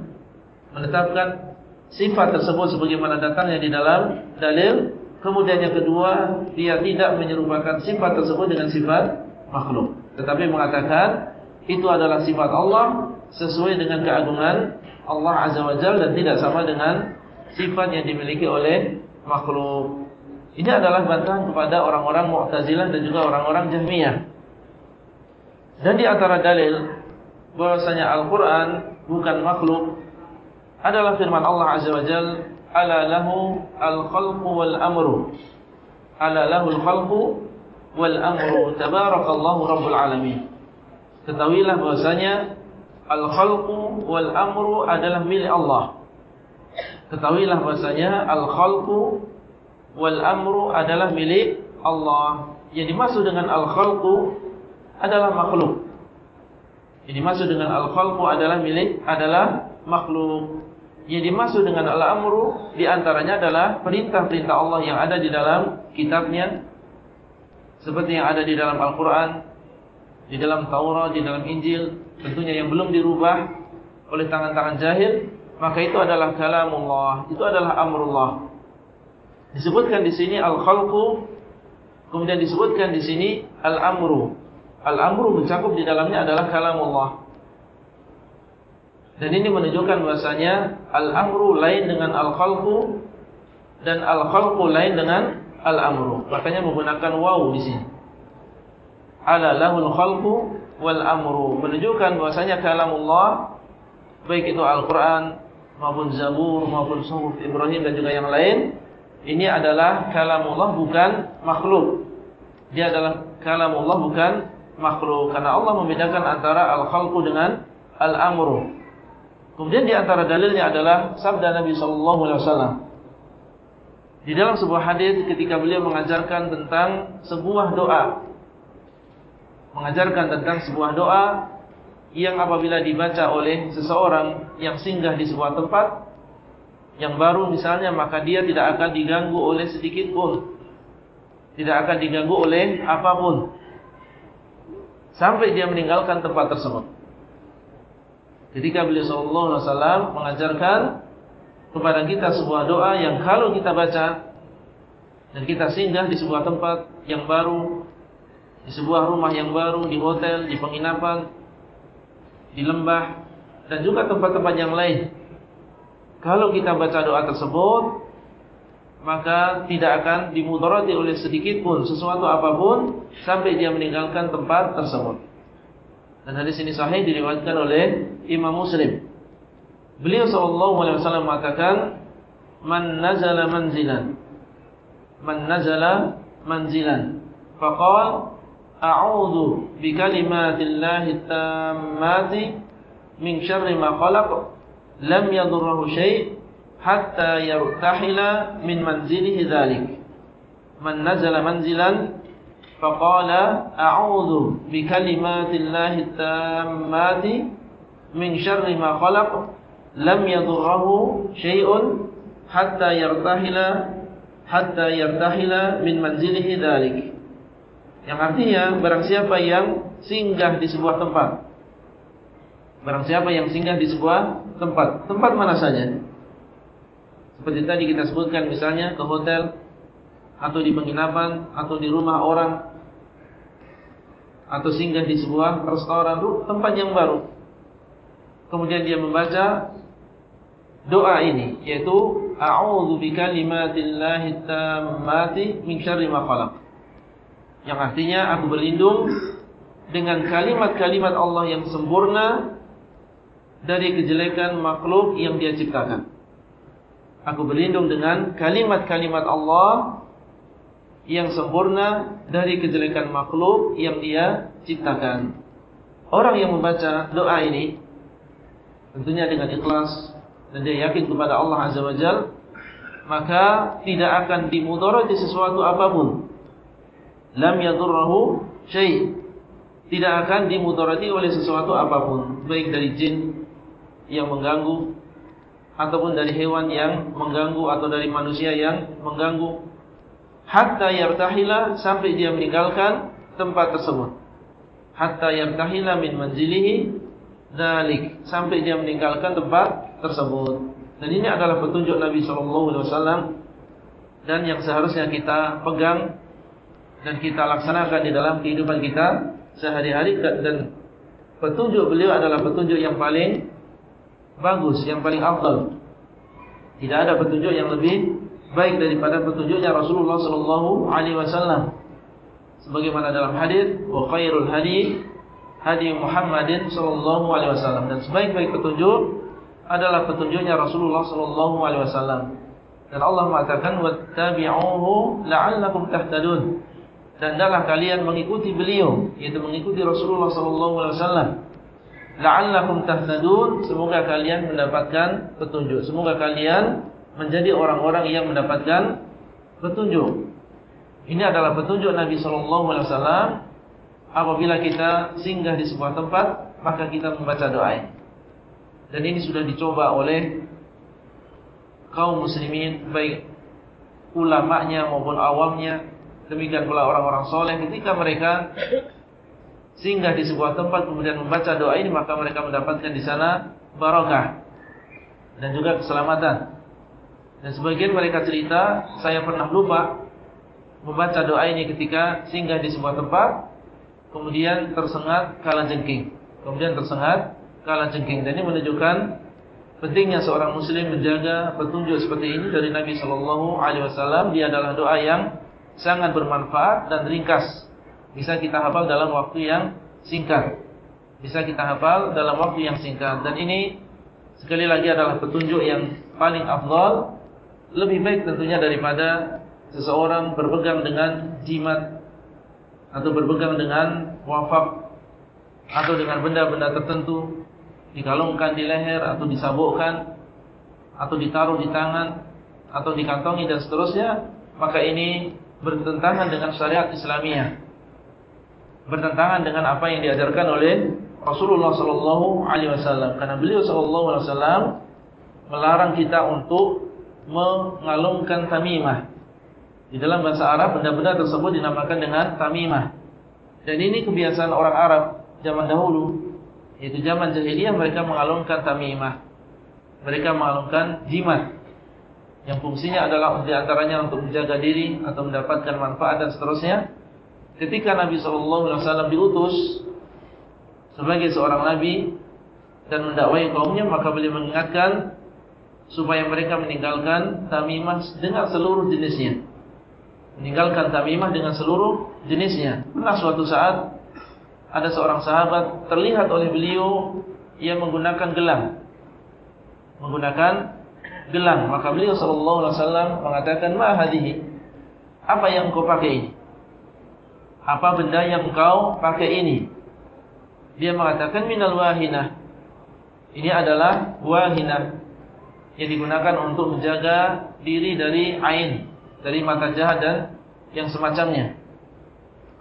menetapkan sifat tersebut sebagaimana datangnya di dalam dalil. Kemudian yang kedua, dia tidak menyerupakan sifat tersebut dengan sifat makhluk. Tetapi mengatakan, itu adalah sifat Allah sesuai dengan keagungan Allah Azza wa Jal dan tidak sama dengan sifat yang dimiliki oleh makhluk. Ini adalah bantahan kepada orang-orang Mu'tazilah dan juga orang-orang Jahmiyah. Dan di antara dalil bahwasanya Al-Quran bukan makhluk adalah firman Allah Azza wa Jal ala lahu al-khalqu wal amru ala lahu al-khalqu wal amru tabarakallahu rabbul alamin. Ketahuilah bahwasanya al-khalqu wal amru adalah milik Allah. Ketahuilah bahwasanya al-khalqu wal amru adalah milik Allah. Yang dimaksud dengan al-khalqu adalah makhluk. Yang dimaksud dengan al-khalqu adalah milik adalah makhluk. Yang dimaksud dengan al-amru di antaranya adalah perintah-perintah Allah yang ada di dalam kitabnya. Seperti yang ada di dalam Al-Qur'an, di dalam Taurat, di dalam Injil, tentunya yang belum dirubah oleh tangan-tangan jahil, maka itu adalah kalamullah, itu adalah amrullah. Disebutkan di sini al-khalqu, kemudian disebutkan di sini al-amru. Al-amru mencakup di dalamnya adalah kalamullah. Dan ini menunjukkan bahasanya Al-Amru lain dengan Al-Khalqu Dan Al-Khalqu lain dengan Al-Amru Makanya menggunakan waw di sini Ala lahul khalqu wal-amru Menunjukkan bahasanya kalamullah Baik itu Al-Quran Maupun Zabur, maupun Suhuf Ibrahim dan juga yang lain Ini adalah kalamullah bukan makhluk Dia adalah kalamullah bukan makhluk Karena Allah membedakan antara Al-Khalqu dengan Al-Amru Kemudian di antara dalilnya adalah sabda Nabi sallallahu alaihi wasallam. Di dalam sebuah hadis ketika beliau mengajarkan tentang sebuah doa. Mengajarkan tentang sebuah doa yang apabila dibaca oleh seseorang yang singgah di sebuah tempat yang baru misalnya maka dia tidak akan diganggu oleh sedikit pun. Tidak akan diganggu oleh apa pun. Sampai dia meninggalkan tempat tersebut. Ketika beliau sallallahu alaihi wasallam mengajarkan kepada kita sebuah doa yang kalau kita baca dan kita singgah di sebuah tempat yang baru, di sebuah rumah yang baru, di hotel, di penginapan, di lembah dan juga tempat-tempat yang lain. Kalau kita baca doa tersebut, maka tidak akan dimudarati oleh sedikit pun sesuatu apapun sampai dia meninggalkan tempat tersebut. Dan hadis ini sahih diriwayatkan oleh Imam Muslim. Beliau wasallam mengatakan, "Man nazala manzilan, man nazala manzilan, faqala a'udzu bi kalimatillahi tammati min syarri ma lam yadurruhu syai' hatta yartahila min manzilihi dhalik. Man nazala manzilan faqala a'udzu bi kalimatillahi tammati min syarri ma khalaq. Lam yadurruhu syai'un hatta yartahila hatta yartahila min manzilihi dhalik. Yang artinya barang siapa yang singgah di sebuah tempat Barang siapa yang singgah di sebuah tempat tempat mana saja seperti tadi kita sebutkan misalnya ke hotel atau di penginapan atau di rumah orang atau singgah di sebuah restoran tempat yang baru. Kemudian dia membaca doa ini yaitu a'udzu bikalimatillahi tammati min syarri ma khalaq. Yang artinya aku berlindung dengan kalimat-kalimat Allah yang sempurna dari kejelekan makhluk yang Dia ciptakan. Aku berlindung dengan kalimat-kalimat Allah yang sempurna dari kejelekan makhluk yang dia ciptakan. Orang yang membaca doa ini tentunya dengan ikhlas dan dia yakin kepada Allah Azza wa Jal maka tidak akan dimudarati sesuatu apapun. Lam yadurruhu syai'. Tidak akan dimudarati oleh sesuatu apapun, baik dari jin yang mengganggu ataupun dari hewan yang mengganggu atau dari manusia yang mengganggu. Hatta yartahila sampai dia meninggalkan tempat tersebut. Hatta yartahila min manzilihi dalik sampai dia meninggalkan tempat tersebut. Dan ini adalah petunjuk Nabi sallallahu alaihi wasallam dan yang seharusnya kita pegang dan kita laksanakan di dalam kehidupan kita sehari-hari. Dan petunjuk beliau adalah petunjuk yang paling bagus yang paling afdal tidak ada petunjuk yang lebih baik daripada petunjuknya Rasulullah sallallahu alaihi wasallam. Sebagaimana dalam hadis, "Wa khairul hadi hadi Muhammadin sallallahu alaihi wasallam." Dan sebaik-baik petunjuk adalah petunjuknya Rasulullah sallallahu alaihi wasallam. Dan Allah mengatakan, "Wattabi'uhu la'allakum tahtadun." Dan hendaklah kalian mengikuti beliau, yaitu mengikuti Rasulullah sallallahu alaihi wasallam. La'allakum tahtadun, semoga kalian mendapatkan petunjuk. Semoga kalian menjadi orang-orang yang mendapatkan petunjuk. Ini adalah petunjuk Nabi sallallahu alaihi wasallam apabila kita singgah di sebuah tempat maka kita membaca doa. Dan ini sudah dicoba oleh kaum muslimin baik ulama'nya maupun awamnya demikian pula orang-orang soleh ketika mereka singgah di sebuah tempat kemudian membaca doa ini maka mereka mendapatkan di sana barakah dan juga keselamatan. Dan sebagian mereka cerita, saya pernah lupa membaca doa ini ketika singgah di sebuah tempat, kemudian tersengat kala jengking. Kemudian tersengat kala jengking. Dan ini menunjukkan pentingnya seorang muslim menjaga petunjuk seperti ini dari Nabi sallallahu alaihi wasallam. Dia adalah doa yang sangat bermanfaat dan ringkas. Bisa kita hafal dalam waktu yang singkat. Bisa kita hafal dalam waktu yang singkat. Dan ini sekali lagi adalah petunjuk yang paling afdal lebih baik tentunya daripada seseorang berpegang dengan jimat atau berpegang dengan wafak atau dengan benda-benda tertentu dikalungkan di leher atau disabukkan atau ditaruh di tangan atau dikantongi dan seterusnya maka ini bertentangan dengan syariat Islamiyah bertentangan dengan apa yang diajarkan oleh Rasulullah sallallahu alaihi wasallam karena beliau sallallahu alaihi wasallam melarang kita untuk mengalungkan tamimah. Di dalam bahasa Arab benda-benda tersebut dinamakan dengan tamimah. Dan ini kebiasaan orang Arab zaman dahulu, yaitu zaman jahiliyah mereka mengalungkan tamimah. Mereka mengalungkan jimat. Yang fungsinya adalah di antaranya untuk menjaga diri atau mendapatkan manfaat dan seterusnya. Ketika Nabi SAW diutus sebagai seorang Nabi dan mendakwai kaumnya, maka beliau mengingatkan supaya mereka meninggalkan tamimah dengan seluruh jenisnya. Meninggalkan tamimah dengan seluruh jenisnya. Pernah suatu saat ada seorang sahabat terlihat oleh beliau yang menggunakan gelang. Menggunakan gelang. Maka beliau wasallam mengatakan, "Ma hadhihi?" Apa yang kau pakai ini? Apa benda yang kau pakai ini? Dia mengatakan minal wahinah. Ini adalah wahinah yang digunakan untuk menjaga diri dari ain, dari mata jahat dan yang semacamnya.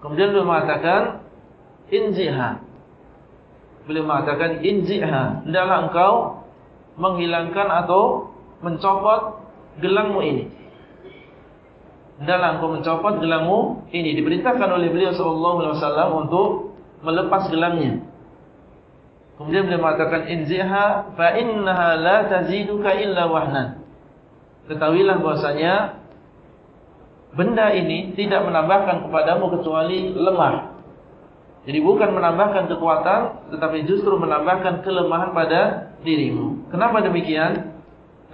Kemudian beliau mengatakan inziha. Beliau mengatakan inziha, hendaklah engkau menghilangkan atau mencopot gelangmu ini. Hendaklah engkau mencopot gelangmu ini. Diperintahkan oleh beliau sallallahu alaihi wasallam untuk melepas gelangnya. Kemudian beliau mengatakan inziha fa innaha la taziduka illa wahnan. Ketahuilah bahwasanya benda ini tidak menambahkan kepadamu kecuali lemah. Jadi bukan menambahkan kekuatan tetapi justru menambahkan kelemahan pada dirimu. Kenapa demikian?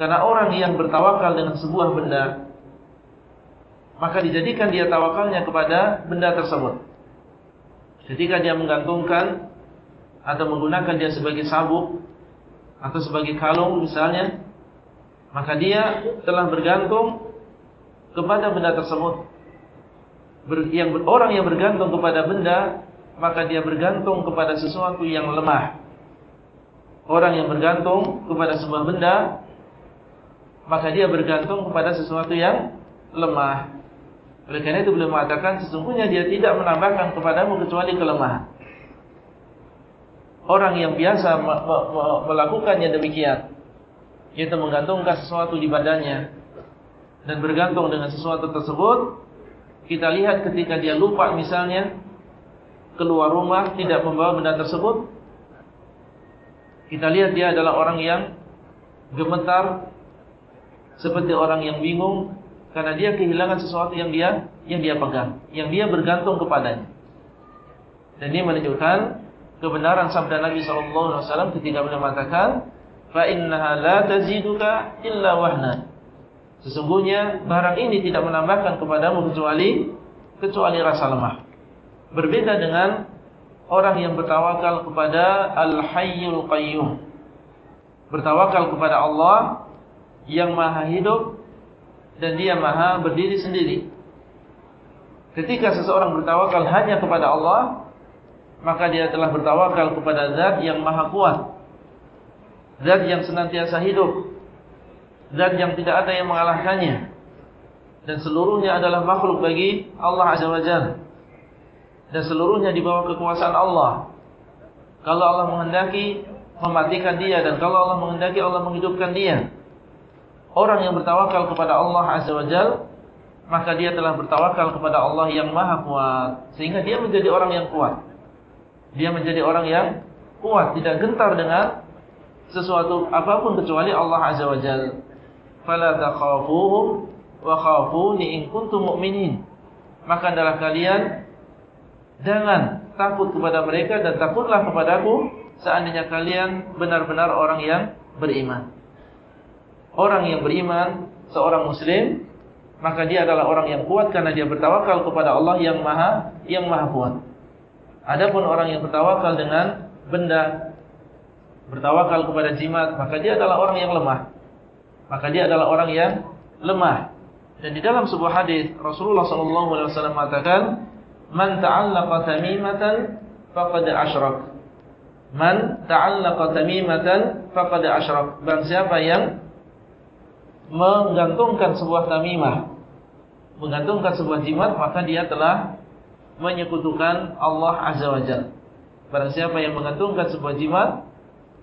Karena orang yang bertawakal dengan sebuah benda maka dijadikan dia tawakalnya kepada benda tersebut. Ketika dia menggantungkan atau menggunakan dia sebagai sabuk atau sebagai kalung misalnya maka dia telah bergantung kepada benda tersebut. Ber, yang orang yang bergantung kepada benda maka dia bergantung kepada sesuatu yang lemah. Orang yang bergantung kepada sebuah benda maka dia bergantung kepada sesuatu yang lemah oleh karena itu beliau mengatakan sesungguhnya dia tidak menambahkan kepadamu kecuali kelemahan. Orang yang biasa melakukannya demikian yaitu menggantungkan sesuatu di badannya dan bergantung dengan sesuatu tersebut kita lihat ketika dia lupa misalnya keluar rumah tidak membawa benda tersebut kita lihat dia adalah orang yang gemetar seperti orang yang bingung karena dia kehilangan sesuatu yang dia yang dia pegang yang dia bergantung kepadanya dan ini menunjukkan kebenaran sabda Nabi SAW ketika beliau mengatakan, fa innaha la taziduka illa wahna. Sesungguhnya barang ini tidak menambahkan kepadamu kecuali kecuali rasa lemah. Berbeda dengan orang yang bertawakal kepada Al-Hayyul Qayyum. Bertawakal kepada Allah yang Maha Hidup dan Dia Maha berdiri sendiri. Ketika seseorang bertawakal hanya kepada Allah, maka dia telah bertawakal kepada zat yang maha kuat. Zat yang senantiasa hidup. Zat yang tidak ada yang mengalahkannya. Dan seluruhnya adalah makhluk bagi Allah Azza wa Jalla. Dan seluruhnya di bawah kekuasaan Allah. Kalau Allah menghendaki mematikan dia. Dan kalau Allah menghendaki Allah menghidupkan dia orang yang bertawakal kepada Allah Azza wa Jalla maka dia telah bertawakal kepada Allah yang maha kuat sehingga dia menjadi orang yang kuat dia menjadi orang yang kuat, tidak gentar dengan sesuatu apapun kecuali Allah Azza wa Jalla. Fala takhafuhum wa khafuni in kuntum mu'minin. Maka adalah kalian jangan takut kepada mereka dan takutlah kepadaku seandainya kalian benar-benar orang yang beriman. Orang yang beriman, seorang muslim, maka dia adalah orang yang kuat karena dia bertawakal kepada Allah yang Maha yang Maha kuat. Adapun orang yang bertawakal dengan benda bertawakal kepada jimat, maka dia adalah orang yang lemah. Maka dia adalah orang yang lemah. Dan di dalam sebuah hadis Rasulullah sallallahu alaihi wasallam mengatakan, "Man ta'allaqa tamimatan faqad asyrak." Man ta'allaqa tamimatan faqad asyrak. Barang siapa yang menggantungkan sebuah tamimah, menggantungkan sebuah jimat, maka dia telah menyekutukan Allah Azza wa Jalla. Barang siapa yang mengantungkan sebuah jimat,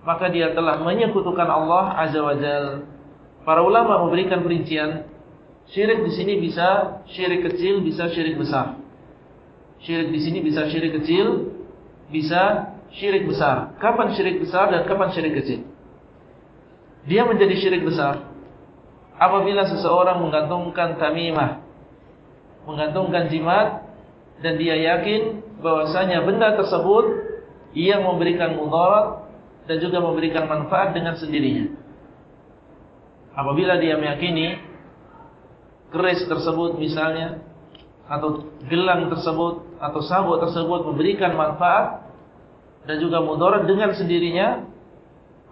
maka dia telah menyekutukan Allah Azza wa Jalla. Para ulama memberikan perincian, syirik di sini bisa syirik kecil, bisa syirik besar. Syirik di sini bisa syirik kecil, bisa syirik besar. Kapan syirik besar dan kapan syirik kecil? Dia menjadi syirik besar apabila seseorang menggantungkan tamimah, menggantungkan jimat dan dia yakin bahwasanya benda tersebut yang memberikan mudarat dan juga memberikan manfaat dengan sendirinya. Apabila dia meyakini keris tersebut misalnya atau gelang tersebut atau sabuk tersebut memberikan manfaat dan juga mudarat dengan sendirinya,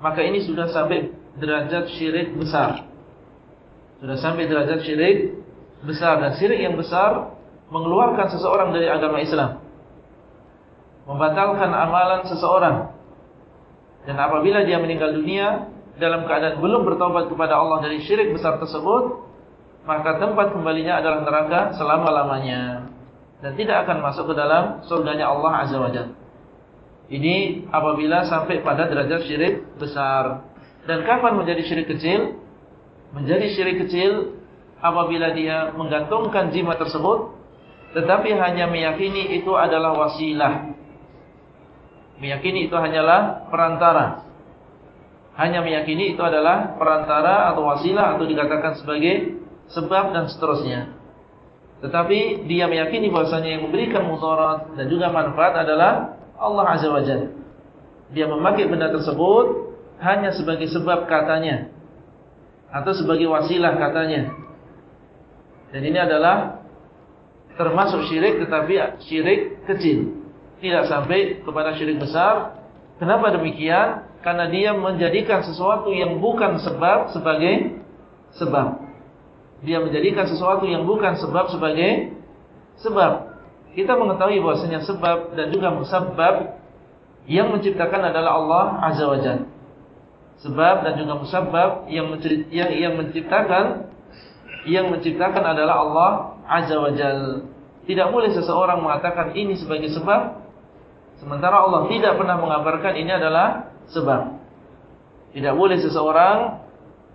maka ini sudah sampai derajat syirik besar. Sudah sampai derajat syirik besar dan syirik yang besar mengeluarkan seseorang dari agama Islam. Membatalkan amalan seseorang. Dan apabila dia meninggal dunia dalam keadaan belum bertobat kepada Allah dari syirik besar tersebut maka tempat kembalinya adalah neraka selama-lamanya. Dan tidak akan masuk ke dalam surganya Allah Azza wa Jalla. Ini apabila sampai pada derajat syirik besar. Dan kapan menjadi syirik kecil menjadi syirik kecil apabila dia menggantungkan jimat tersebut tetapi hanya meyakini itu adalah wasilah. Meyakini itu hanyalah perantara. Hanya meyakini itu adalah perantara atau wasilah atau dikatakan sebagai sebab dan seterusnya. Tetapi dia meyakini bahasanya yang memberikan mudarat dan juga manfaat adalah Allah Azza wa Jalla. Dia memakai benda tersebut hanya sebagai sebab katanya atau sebagai wasilah katanya. Dan ini adalah termasuk syirik tetapi syirik kecil. Tidak sampai kepada syirik besar. Kenapa demikian? Karena dia menjadikan sesuatu yang bukan sebab sebagai sebab. Dia menjadikan sesuatu yang bukan sebab sebagai sebab. Kita mengetahui bahwasanya sebab dan juga musabab yang menciptakan adalah Allah Azza wa Jalla. Sebab dan juga musabab yang yang menciptakan yang menciptakan adalah Allah Azza wa Jal. Tidak boleh seseorang mengatakan ini sebagai sebab, Sementara Allah tidak pernah mengabarkan ini adalah sebab. Tidak boleh seseorang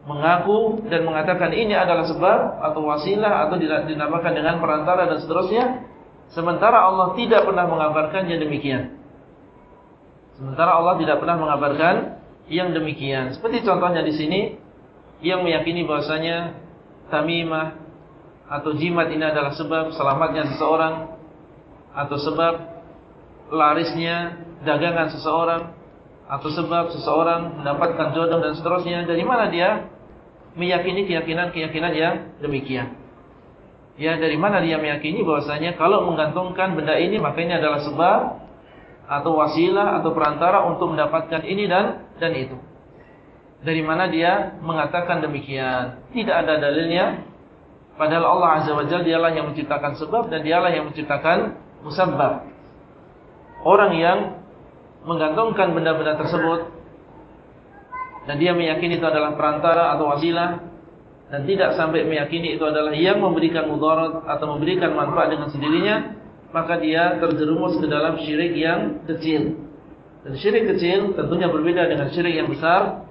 mengaku dan mengatakan ini adalah sebab atau wasilah atau dinamakan dengan perantara dan seterusnya. Sementara Allah tidak pernah mengabarkan yang demikian. Sementara Allah tidak pernah mengabarkan yang demikian. Seperti contohnya di sini yang meyakini bahasanya tamimah atau jimat ini adalah sebab selamatnya seseorang atau sebab larisnya dagangan seseorang atau sebab seseorang mendapatkan jodoh dan seterusnya dari mana dia meyakini keyakinan-keyakinan yang demikian ya dari mana dia meyakini bahwasanya kalau menggantungkan benda ini maka ini adalah sebab atau wasilah atau perantara untuk mendapatkan ini dan dan itu. Dari mana dia mengatakan demikian. Tidak ada dalilnya. Padahal Allah azza wajalla dialah yang menciptakan sebab dan dialah yang menciptakan musabbab. Orang yang menggantungkan benda-benda tersebut dan dia meyakini itu adalah perantara atau wasilah dan tidak sampai meyakini itu adalah yang memberikan mudarat atau memberikan manfaat dengan sendirinya maka dia terjerumus ke dalam syirik yang kecil dan syirik kecil tentunya berbeda dengan syirik yang besar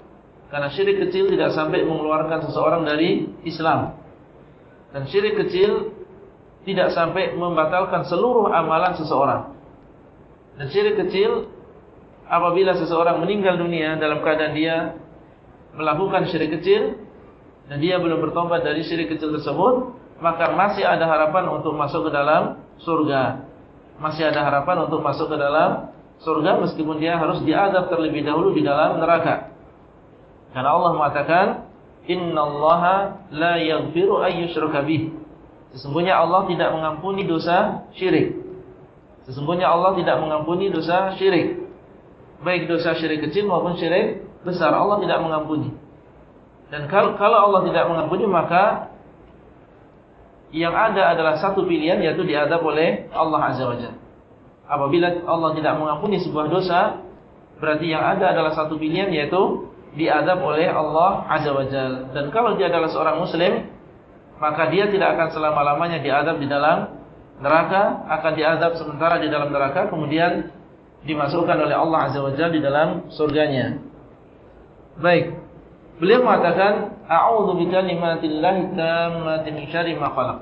karena syirik kecil tidak sampai mengeluarkan seseorang dari Islam dan syirik kecil tidak sampai membatalkan seluruh amalan seseorang dan syirik kecil apabila seseorang meninggal dunia dalam keadaan dia melakukan syirik kecil dan dia belum bertobat dari syirik kecil tersebut, maka masih ada harapan untuk masuk ke dalam surga. Masih ada harapan untuk masuk ke dalam surga meskipun dia harus diadab terlebih dahulu di dalam neraka. Karena Allah mengatakan, "Innallaha la yaghfiru ayyushraka bih." Sesungguhnya Allah tidak mengampuni dosa syirik. Sesungguhnya Allah tidak mengampuni dosa syirik. Baik dosa syirik kecil maupun syirik besar. Allah tidak mengampuni. Dan kalau Allah tidak mengampuni maka yang ada adalah satu pilihan yaitu diadab oleh Allah Azza wa Jalla. Apabila Allah tidak mengampuni sebuah dosa, berarti yang ada adalah satu pilihan yaitu diadab oleh Allah Azza wa Jalla. Dan kalau dia adalah seorang muslim, maka dia tidak akan selama-lamanya diadab di dalam neraka akan diazab sementara di dalam neraka kemudian dimasukkan oleh Allah Azza wa Jalla di dalam surganya. Baik. Beliau mengatakan a'udzu bikalimatillahi tammati min syarri ma khalaq.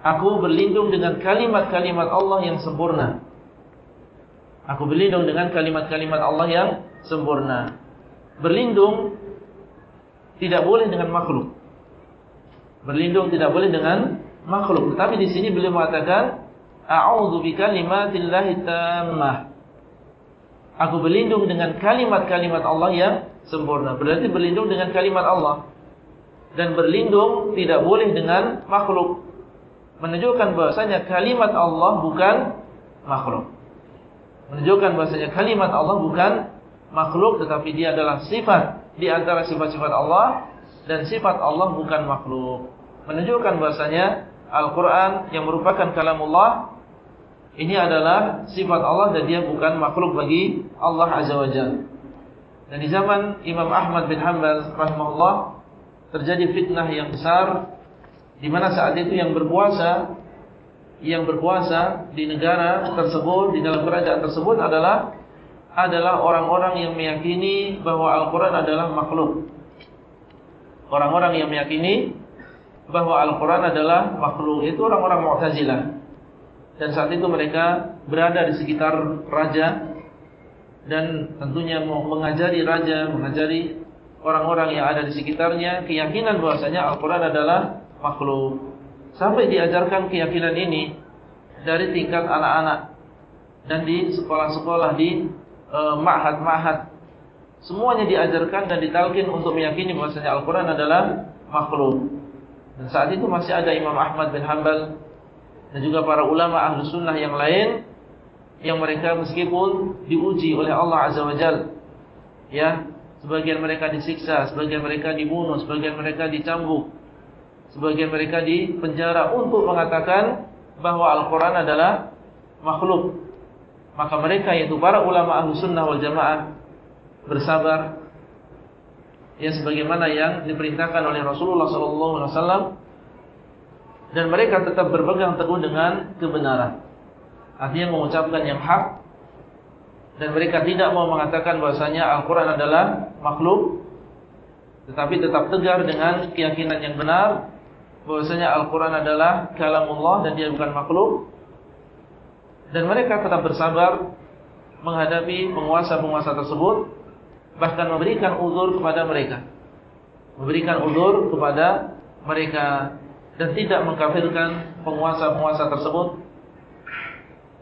Aku berlindung dengan kalimat-kalimat Allah yang sempurna. Aku berlindung dengan kalimat-kalimat Allah yang sempurna. Berlindung tidak boleh dengan makhluk. Berlindung tidak boleh dengan makhluk. Tapi di sini beliau mengatakan, A'udzu bikalimatillahi tammah. Aku berlindung dengan kalimat-kalimat Allah yang sempurna. Berarti berlindung dengan kalimat Allah. Dan berlindung tidak boleh dengan makhluk. Menunjukkan bahasanya kalimat Allah bukan makhluk. Menunjukkan bahasanya kalimat Allah bukan makhluk. Tetapi dia adalah sifat di antara sifat-sifat Allah. Dan sifat Allah bukan makhluk. Menunjukkan bahasanya Al-Quran yang merupakan kalamullah Ini adalah sifat Allah dan dia bukan makhluk bagi Allah Azza wa Jal Dan di zaman Imam Ahmad bin Hanbal rahimahullah Terjadi fitnah yang besar di mana saat itu yang berpuasa Yang berpuasa di negara tersebut Di dalam kerajaan tersebut adalah Adalah orang-orang yang meyakini Bahawa Al-Quran adalah makhluk. Orang-orang yang meyakini bahawa Al-Quran adalah makhluk. Itu orang-orang Mu'tazilah. Dan saat itu mereka berada di sekitar raja dan tentunya mengajari raja, mengajari orang-orang yang ada di sekitarnya keyakinan bahwasanya Al-Quran adalah makhluk sampai diajarkan keyakinan ini dari tingkat anak-anak dan di sekolah-sekolah di eh, ma'had-ma'had. Semuanya diajarkan dan ditalkin untuk meyakini bahwasanya Al-Quran adalah makhluk. Dan saat itu masih ada Imam Ahmad bin Hanbal dan juga para ulama ahlu sunnah yang lain yang mereka meskipun diuji oleh Allah Azza wa Jal ya sebagian mereka disiksa sebagian mereka dibunuh sebagian mereka dicambuk sebagian mereka dipenjara untuk mengatakan bahawa Al-Quran adalah makhluk. Maka mereka yaitu para ulama ahlu sunnah wal jamaah bersabar. Ya sebagaimana yang diperintahkan oleh Rasulullah wasallam. Dan mereka tetap berpegang teguh dengan kebenaran. Artinya mengucapkan yang hak. Dan mereka tidak mau mengatakan bahasanya Al-Quran adalah makhluk. Tetapi tetap tegar dengan keyakinan yang benar bahwasanya Al-Quran adalah kalamullah dan dia bukan makhluk. Dan mereka tetap bersabar menghadapi penguasa-penguasa tersebut bahkan memberikan uzur kepada mereka. Memberikan uzur kepada mereka dan tidak mengkafirkan penguasa-penguasa tersebut.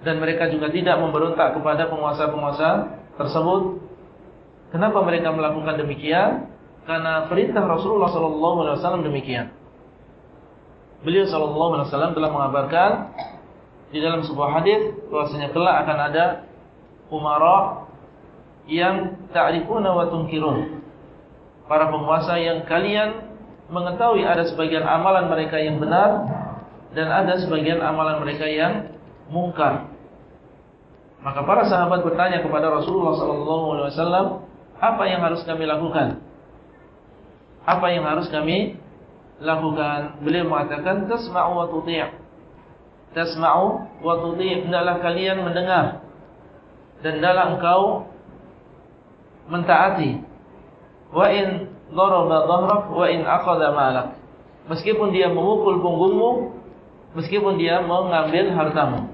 Dan mereka juga tidak memberontak kepada penguasa-penguasa tersebut. Kenapa mereka melakukan demikian? Karena perintah Rasulullah SAW demikian Beliau sallallahu alaihi wasallam telah mengabarkan di dalam sebuah hadis bahwasanya kelak akan ada umara yang ta'rifuna wa tunkirun. Para penguasa yang kalian mengetahui ada sebagian amalan mereka yang benar dan ada sebagian amalan mereka yang mungkar. Maka para sahabat bertanya kepada Rasulullah sallallahu alaihi wasallam, apa yang harus kami lakukan? Apa yang harus kami lakukan. Beliau mengatakan tasma'u wa tuti' tasma'u wa tuti' hendaklah kalian mendengar dan hendaklah engkau mentaati. Wa in daraba dhahrak wa in aqada malak. Meskipun dia memukul punggungmu meskipun dia mengambil hartamu.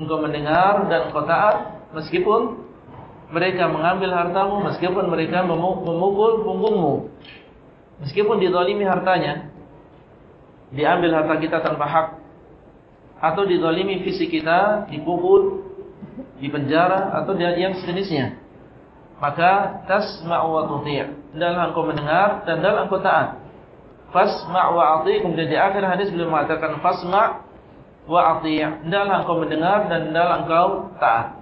Engkau mendengar dan engkau taat meskipun mereka mengambil hartamu meskipun mereka memukul punggungmu Meskipun dizalimi hartanya Diambil harta kita tanpa hak Atau dizalimi fisik kita Dipukul Dipenjara Atau yang sejenisnya Maka Tasma'u wa tuti' Dalam engkau mendengar Dan dalam engkau taat. Fasma' wa ati' Kemudian di akhir hadis beliau mengatakan Fasma' wa ati' Dalam engkau mendengar Dan dalam engkau taat.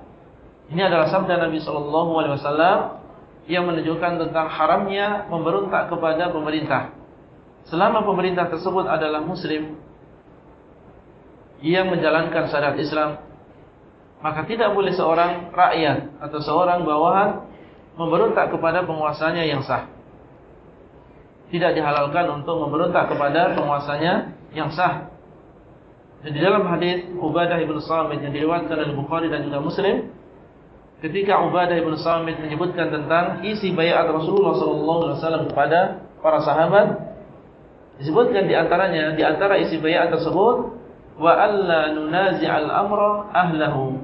Ini adalah sabda Nabi SAW yang menunjukkan tentang haramnya memberontak kepada pemerintah. Selama pemerintah tersebut adalah muslim yang menjalankan syariat Islam, maka tidak boleh seorang rakyat atau seorang bawahan memberontak kepada penguasanya yang sah. Tidak dihalalkan untuk memberontak kepada penguasanya yang sah. Dan di dalam hadis Ubadah ibn Samit yang diriwayatkan oleh Bukhari dan juga Muslim, ketika Ubadah bin Samit menyebutkan tentang isi bayat Rasulullah SAW kepada para sahabat disebutkan di antaranya di antara isi bayat tersebut wa alla nunazi'al amra ahlahu.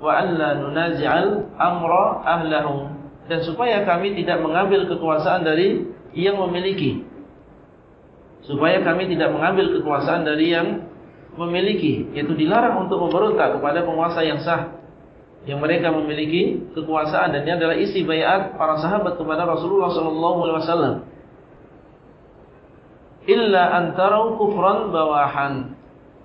Wa alla nunazi'al amra ahlahu. Dan supaya kami tidak mengambil kekuasaan dari yang memiliki. Supaya kami tidak mengambil kekuasaan dari yang memiliki yaitu dilarang untuk memberontak kepada penguasa yang sah yang mereka memiliki kekuasaan dan ini adalah isi bayat para sahabat kepada Rasulullah wasallam. Illa antarau kufran bawahan.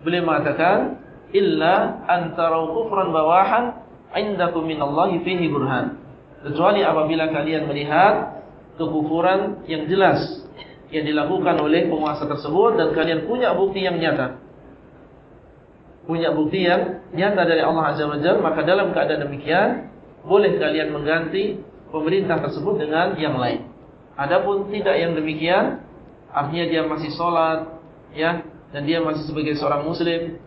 Beliau mengatakan illa antarau kufran bawahan indakum minallahi fihi burhan. Kecuali apabila kalian melihat kekufuran yang jelas yang dilakukan oleh penguasa tersebut dan kalian punya bukti yang nyata punya bukti yang nyata dari Allah Azza wa Jalla, maka dalam keadaan demikian boleh kalian mengganti pemerintah tersebut dengan yang lain. Adapun tidak yang demikian, artinya dia masih sholat, ya, dan dia masih sebagai seorang muslim,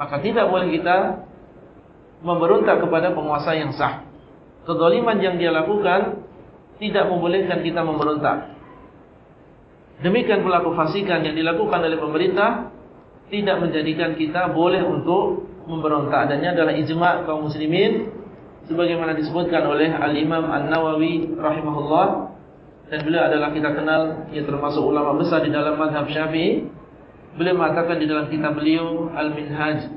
maka tidak boleh kita memberontak kepada penguasa yang sah. Kezaliman yang dia lakukan tidak membolehkan kita memberontak. Demikian pula kefasikan yang dilakukan oleh pemerintah tidak menjadikan kita boleh untuk memberontak. Adanya adalah ijma' kaum muslimin sebagaimana disebutkan oleh al-Imam An-Nawawi rahimahullah. Dan beliau adalah kita kenal ia termasuk ulama besar di dalam mazhab Syafi'i. Beliau mengatakan di dalam kitab beliau Al-Minhaj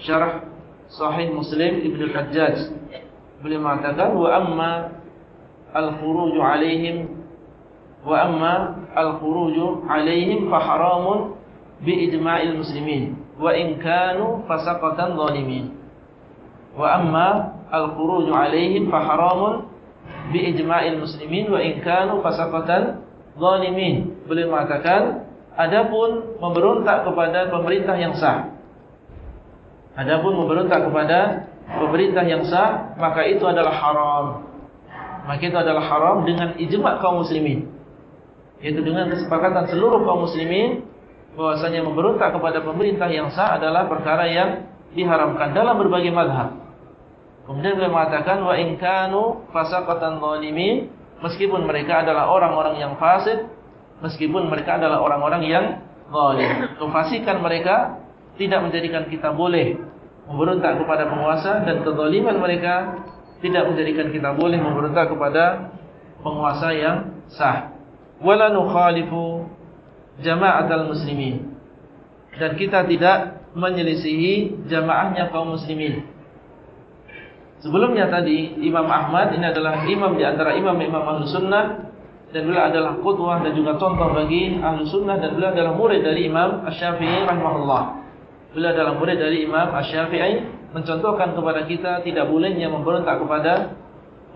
Syarah Sahih Muslim Ibn Al-Hajjaj. Beliau mengatakan wa amma al-khuruj alaihim wa amma al-khuruj alaihim fa haramun bi ijma'il muslimin wa in kanu fasaqatan zalimin wa amma al-khuruj 'alaihim fa haramun bi ijma'il muslimin wa in zalimin boleh mengatakan adapun memberontak kepada pemerintah yang sah. Adapun memberontak kepada pemerintah yang sah maka itu adalah haram. Maka itu adalah haram dengan ijma' kaum muslimin. Yaitu dengan kesepakatan seluruh kaum muslimin bahwasanya memberontak kepada pemerintah yang sah adalah perkara yang diharamkan dalam berbagai madhab. Kemudian beliau mengatakan wa in kanu fasaqatan zalimin meskipun mereka adalah orang-orang yang fasik meskipun mereka adalah orang-orang yang zalim. Kefasikan mereka tidak menjadikan kita boleh memberontak kepada penguasa dan kezaliman mereka tidak menjadikan kita boleh memberontak kepada penguasa yang sah. Wala nukhalifu jama'atal muslimin. Dan kita tidak menyelisihi jamaahnya kaum muslimin. Sebelumnya tadi Imam Ahmad ini adalah imam di antara imam-imam Ahlu Sunnah dan beliau adalah qudwah dan juga contoh bagi Ahlu Sunnah dan beliau adalah murid dari Imam Asy-Syafi'i rahimahullah. Beliau adalah murid dari Imam Asy-Syafi'i mencontohkan kepada kita tidak bolehnya memberontak kepada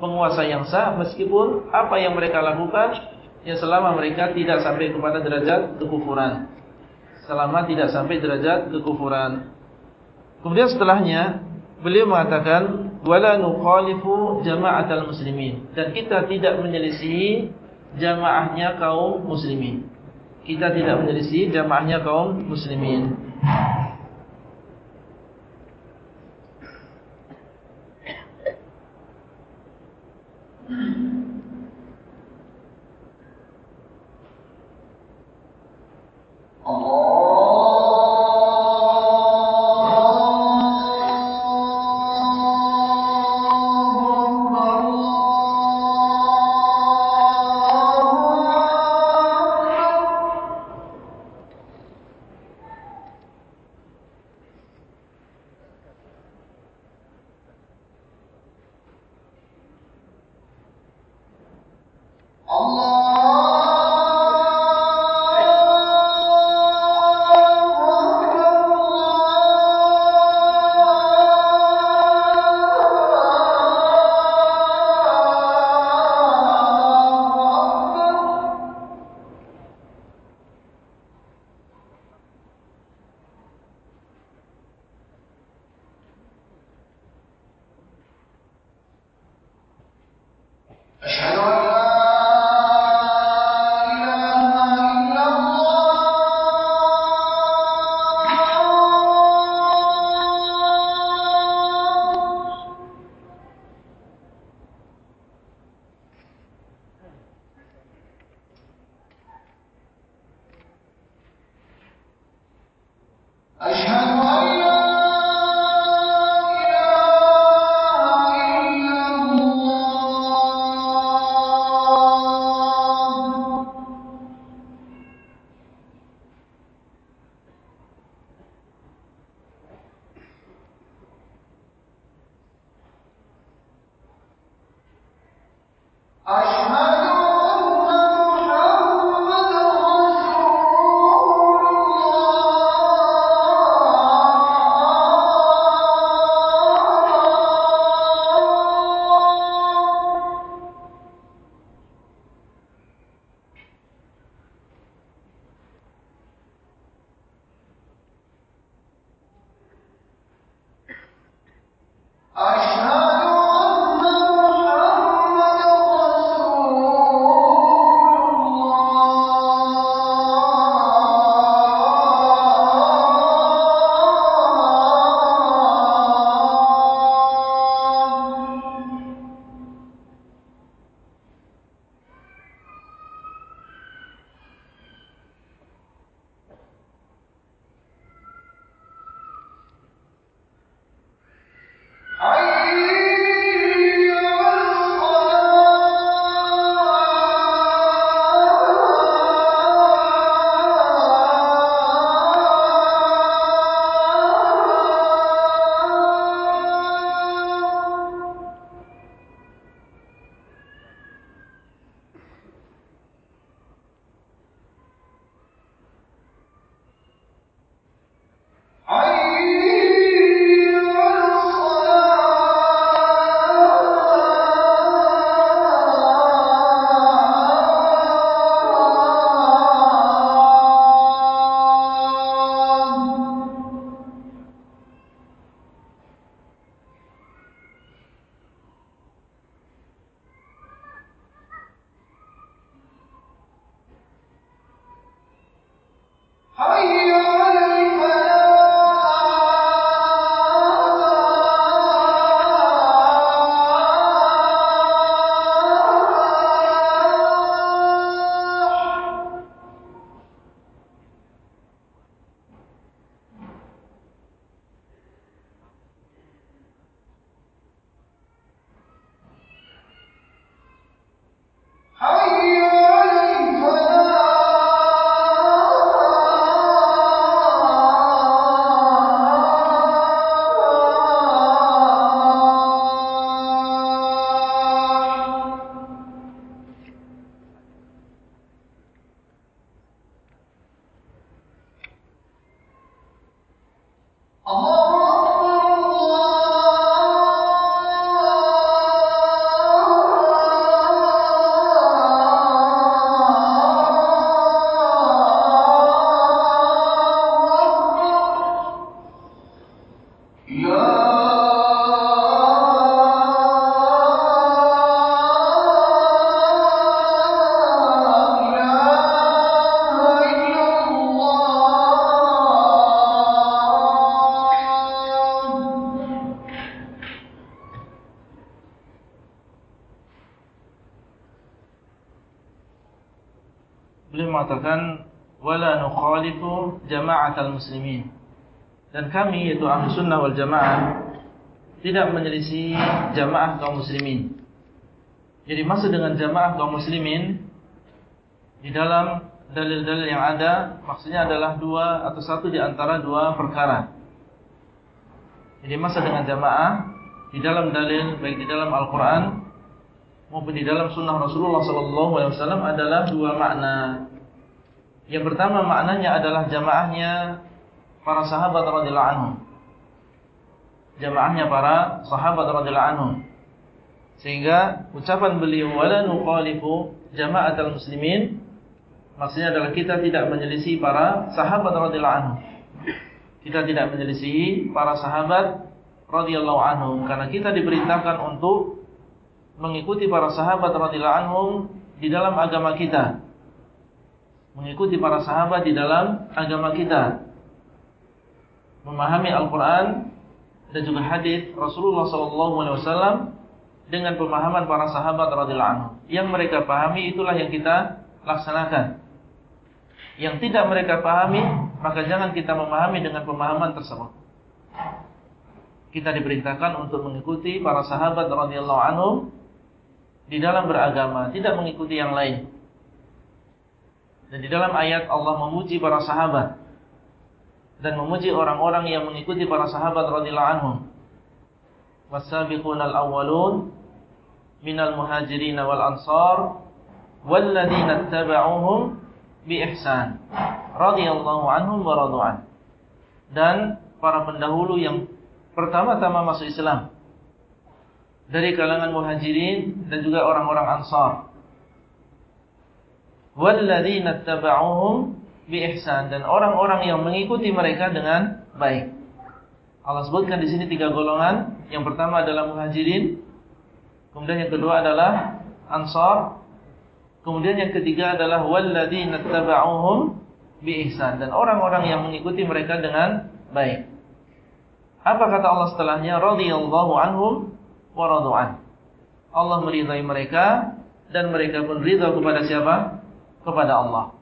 penguasa yang sah meskipun apa yang mereka lakukan yang selama mereka tidak sampai kepada derajat kekufuran. Selama tidak sampai derajat kekufuran. Kemudian setelahnya beliau mengatakan wala nukhalifu jama'atal muslimin dan kita tidak menyelisihi jamaahnya kaum muslimin kita tidak menyelisihi jamaahnya kaum muslimin jama'atal muslimin. Dan kami yaitu ahli sunnah wal jamaah tidak menyelisih jamaah kaum muslimin. Jadi maksud dengan jamaah kaum muslimin di dalam dalil-dalil yang ada maksudnya adalah dua atau satu di antara dua perkara. Jadi maksud dengan jamaah di dalam dalil baik di dalam Al-Qur'an maupun di dalam sunnah Rasulullah wasallam adalah dua makna. Yang pertama maknanya adalah jamaahnya para sahabat radhiyallahu anhum. Jamaahnya para sahabat radhiyallahu anhum. Sehingga ucapan beliau wala nuqalifu jama'atul muslimin maksudnya adalah kita tidak menyelisih para sahabat radhiyallahu anhum. Kita tidak menyelisih para sahabat radhiyallahu anhum karena kita diperintahkan untuk mengikuti para sahabat radhiyallahu anhum di dalam agama kita. Mengikuti para sahabat di dalam agama kita. Memahami Al-Qur'an dan juga hadis Rasulullah wasallam dengan pemahaman para sahabat radhiyallahu. Yang mereka pahami itulah yang kita laksanakan. Yang tidak mereka pahami, maka jangan kita memahami dengan pemahaman tersebut. Kita diperintahkan untuk mengikuti para sahabat radhiyallahu di dalam beragama, tidak mengikuti yang lain. Dan di dalam ayat Allah memuji para sahabat dan memuji orang-orang yang mengikuti para sahabat radhiyallahu anhum. Was-sabiqunal awwalun minal muhajirin wal ansar walladzina ittaba'uuhum bi ihsan radhiyallahu anhum wa radu'an. Dan para pendahulu yang pertama-tama masuk Islam dari kalangan muhajirin dan juga orang-orang ansar. Walladzina tabauhum biihsan dan orang-orang yang mengikuti mereka dengan baik. Allah sebutkan di sini tiga golongan. Yang pertama adalah muhajirin, kemudian yang kedua adalah ansar, kemudian yang ketiga adalah walladzina tabauhum biihsan dan orang-orang yang mengikuti mereka dengan baik. Apa kata Allah setelahnya? Radhiyallahu anhum waradu'an. Allah meridai mereka dan mereka pun ridha kepada siapa? Kepada Allah.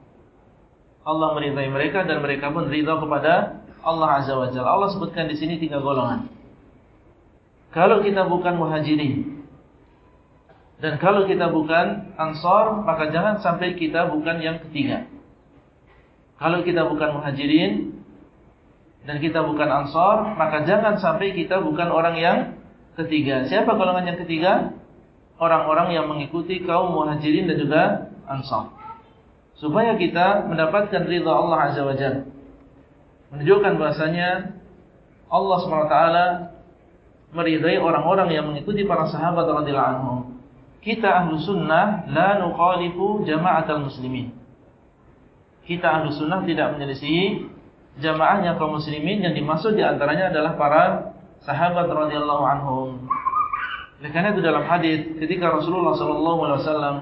Allah meridai mereka dan mereka pun ridha kepada Allah Azza wa Jalla. Allah sebutkan di sini tiga golongan. Kalau kita bukan muhajirin dan kalau kita bukan ansar, maka jangan sampai kita bukan yang ketiga. Kalau kita bukan muhajirin dan kita bukan ansar, maka jangan sampai kita bukan orang yang ketiga. Siapa golongan yang ketiga? Orang-orang yang mengikuti kaum muhajirin dan juga ansar. Supaya kita mendapatkan ridha Allah Azza wa Jalla. Menunjukkan bahasanya Allah SWT meridai orang-orang yang mengikuti para sahabat radhiyallahu anhum. Kita ahlu sunnah la nuqalifu jama'atal muslimin. Kita ahlu sunnah tidak menyelisihi jamaahnya kaum muslimin yang dimaksud di antaranya adalah para sahabat radhiyallahu anhum. Oleh karena itu dalam hadis ketika Rasulullah sallallahu alaihi wasallam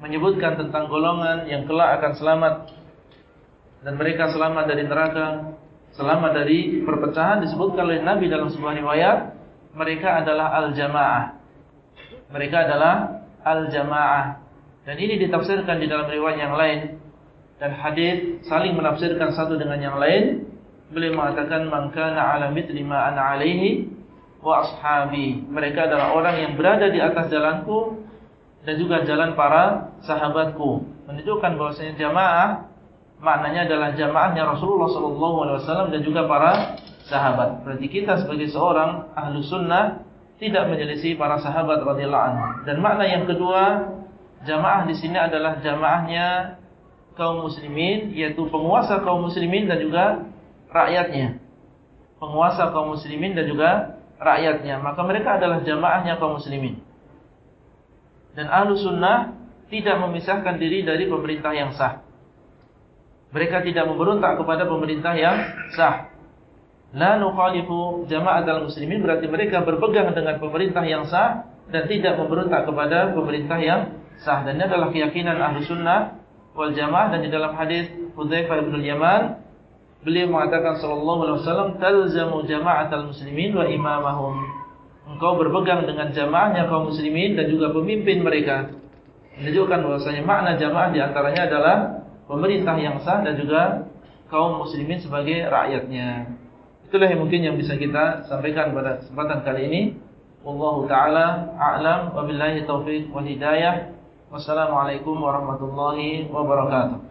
menyebutkan tentang golongan yang kelak akan selamat dan mereka selamat dari neraka, selamat dari perpecahan disebutkan oleh Nabi dalam sebuah riwayat, mereka adalah al-jamaah. Mereka adalah al-jamaah. Dan ini ditafsirkan di dalam riwayat yang lain dan hadis saling menafsirkan satu dengan yang lain Beliau mengatakan man kana ala mithli ma ana alaihi wa ashabi. Mereka adalah orang yang berada di atas jalanku dan juga jalan para sahabatku. Menunjukkan bahwasanya jamaah maknanya adalah jamaahnya Rasulullah sallallahu alaihi wasallam dan juga para sahabat. Berarti kita sebagai seorang ahlu sunnah tidak menyelisih para sahabat radhiyallahu anhu. Dan makna yang kedua, jamaah di sini adalah jamaahnya kaum muslimin yaitu penguasa kaum muslimin dan juga rakyatnya. Penguasa kaum muslimin dan juga rakyatnya. Maka mereka adalah jamaahnya kaum muslimin. Dan ahlu sunnah tidak memisahkan diri dari pemerintah yang sah. Mereka tidak memberontak kepada pemerintah yang sah. La nukhalifu jama'at al-muslimin berarti mereka berpegang dengan pemerintah yang sah dan tidak memberontak kepada pemerintah yang sah. Dan ini adalah keyakinan ahlu sunnah wal jamaah dan di dalam hadis Hudzaifah bin Al-Yaman Beliau mengatakan sallallahu alaihi wasallam talzamu jama'atal muslimin wa imamahum. Engkau berpegang dengan jamaahnya kaum muslimin dan juga pemimpin mereka. Menunjukkan bahwasanya makna jamaah di antaranya adalah pemerintah yang sah dan juga kaum muslimin sebagai rakyatnya. Itulah yang mungkin yang bisa kita sampaikan pada kesempatan kali ini. Wallahu taala a'lam wa billahi taufiq wa hidayah. Wassalamualaikum warahmatullahi wabarakatuh.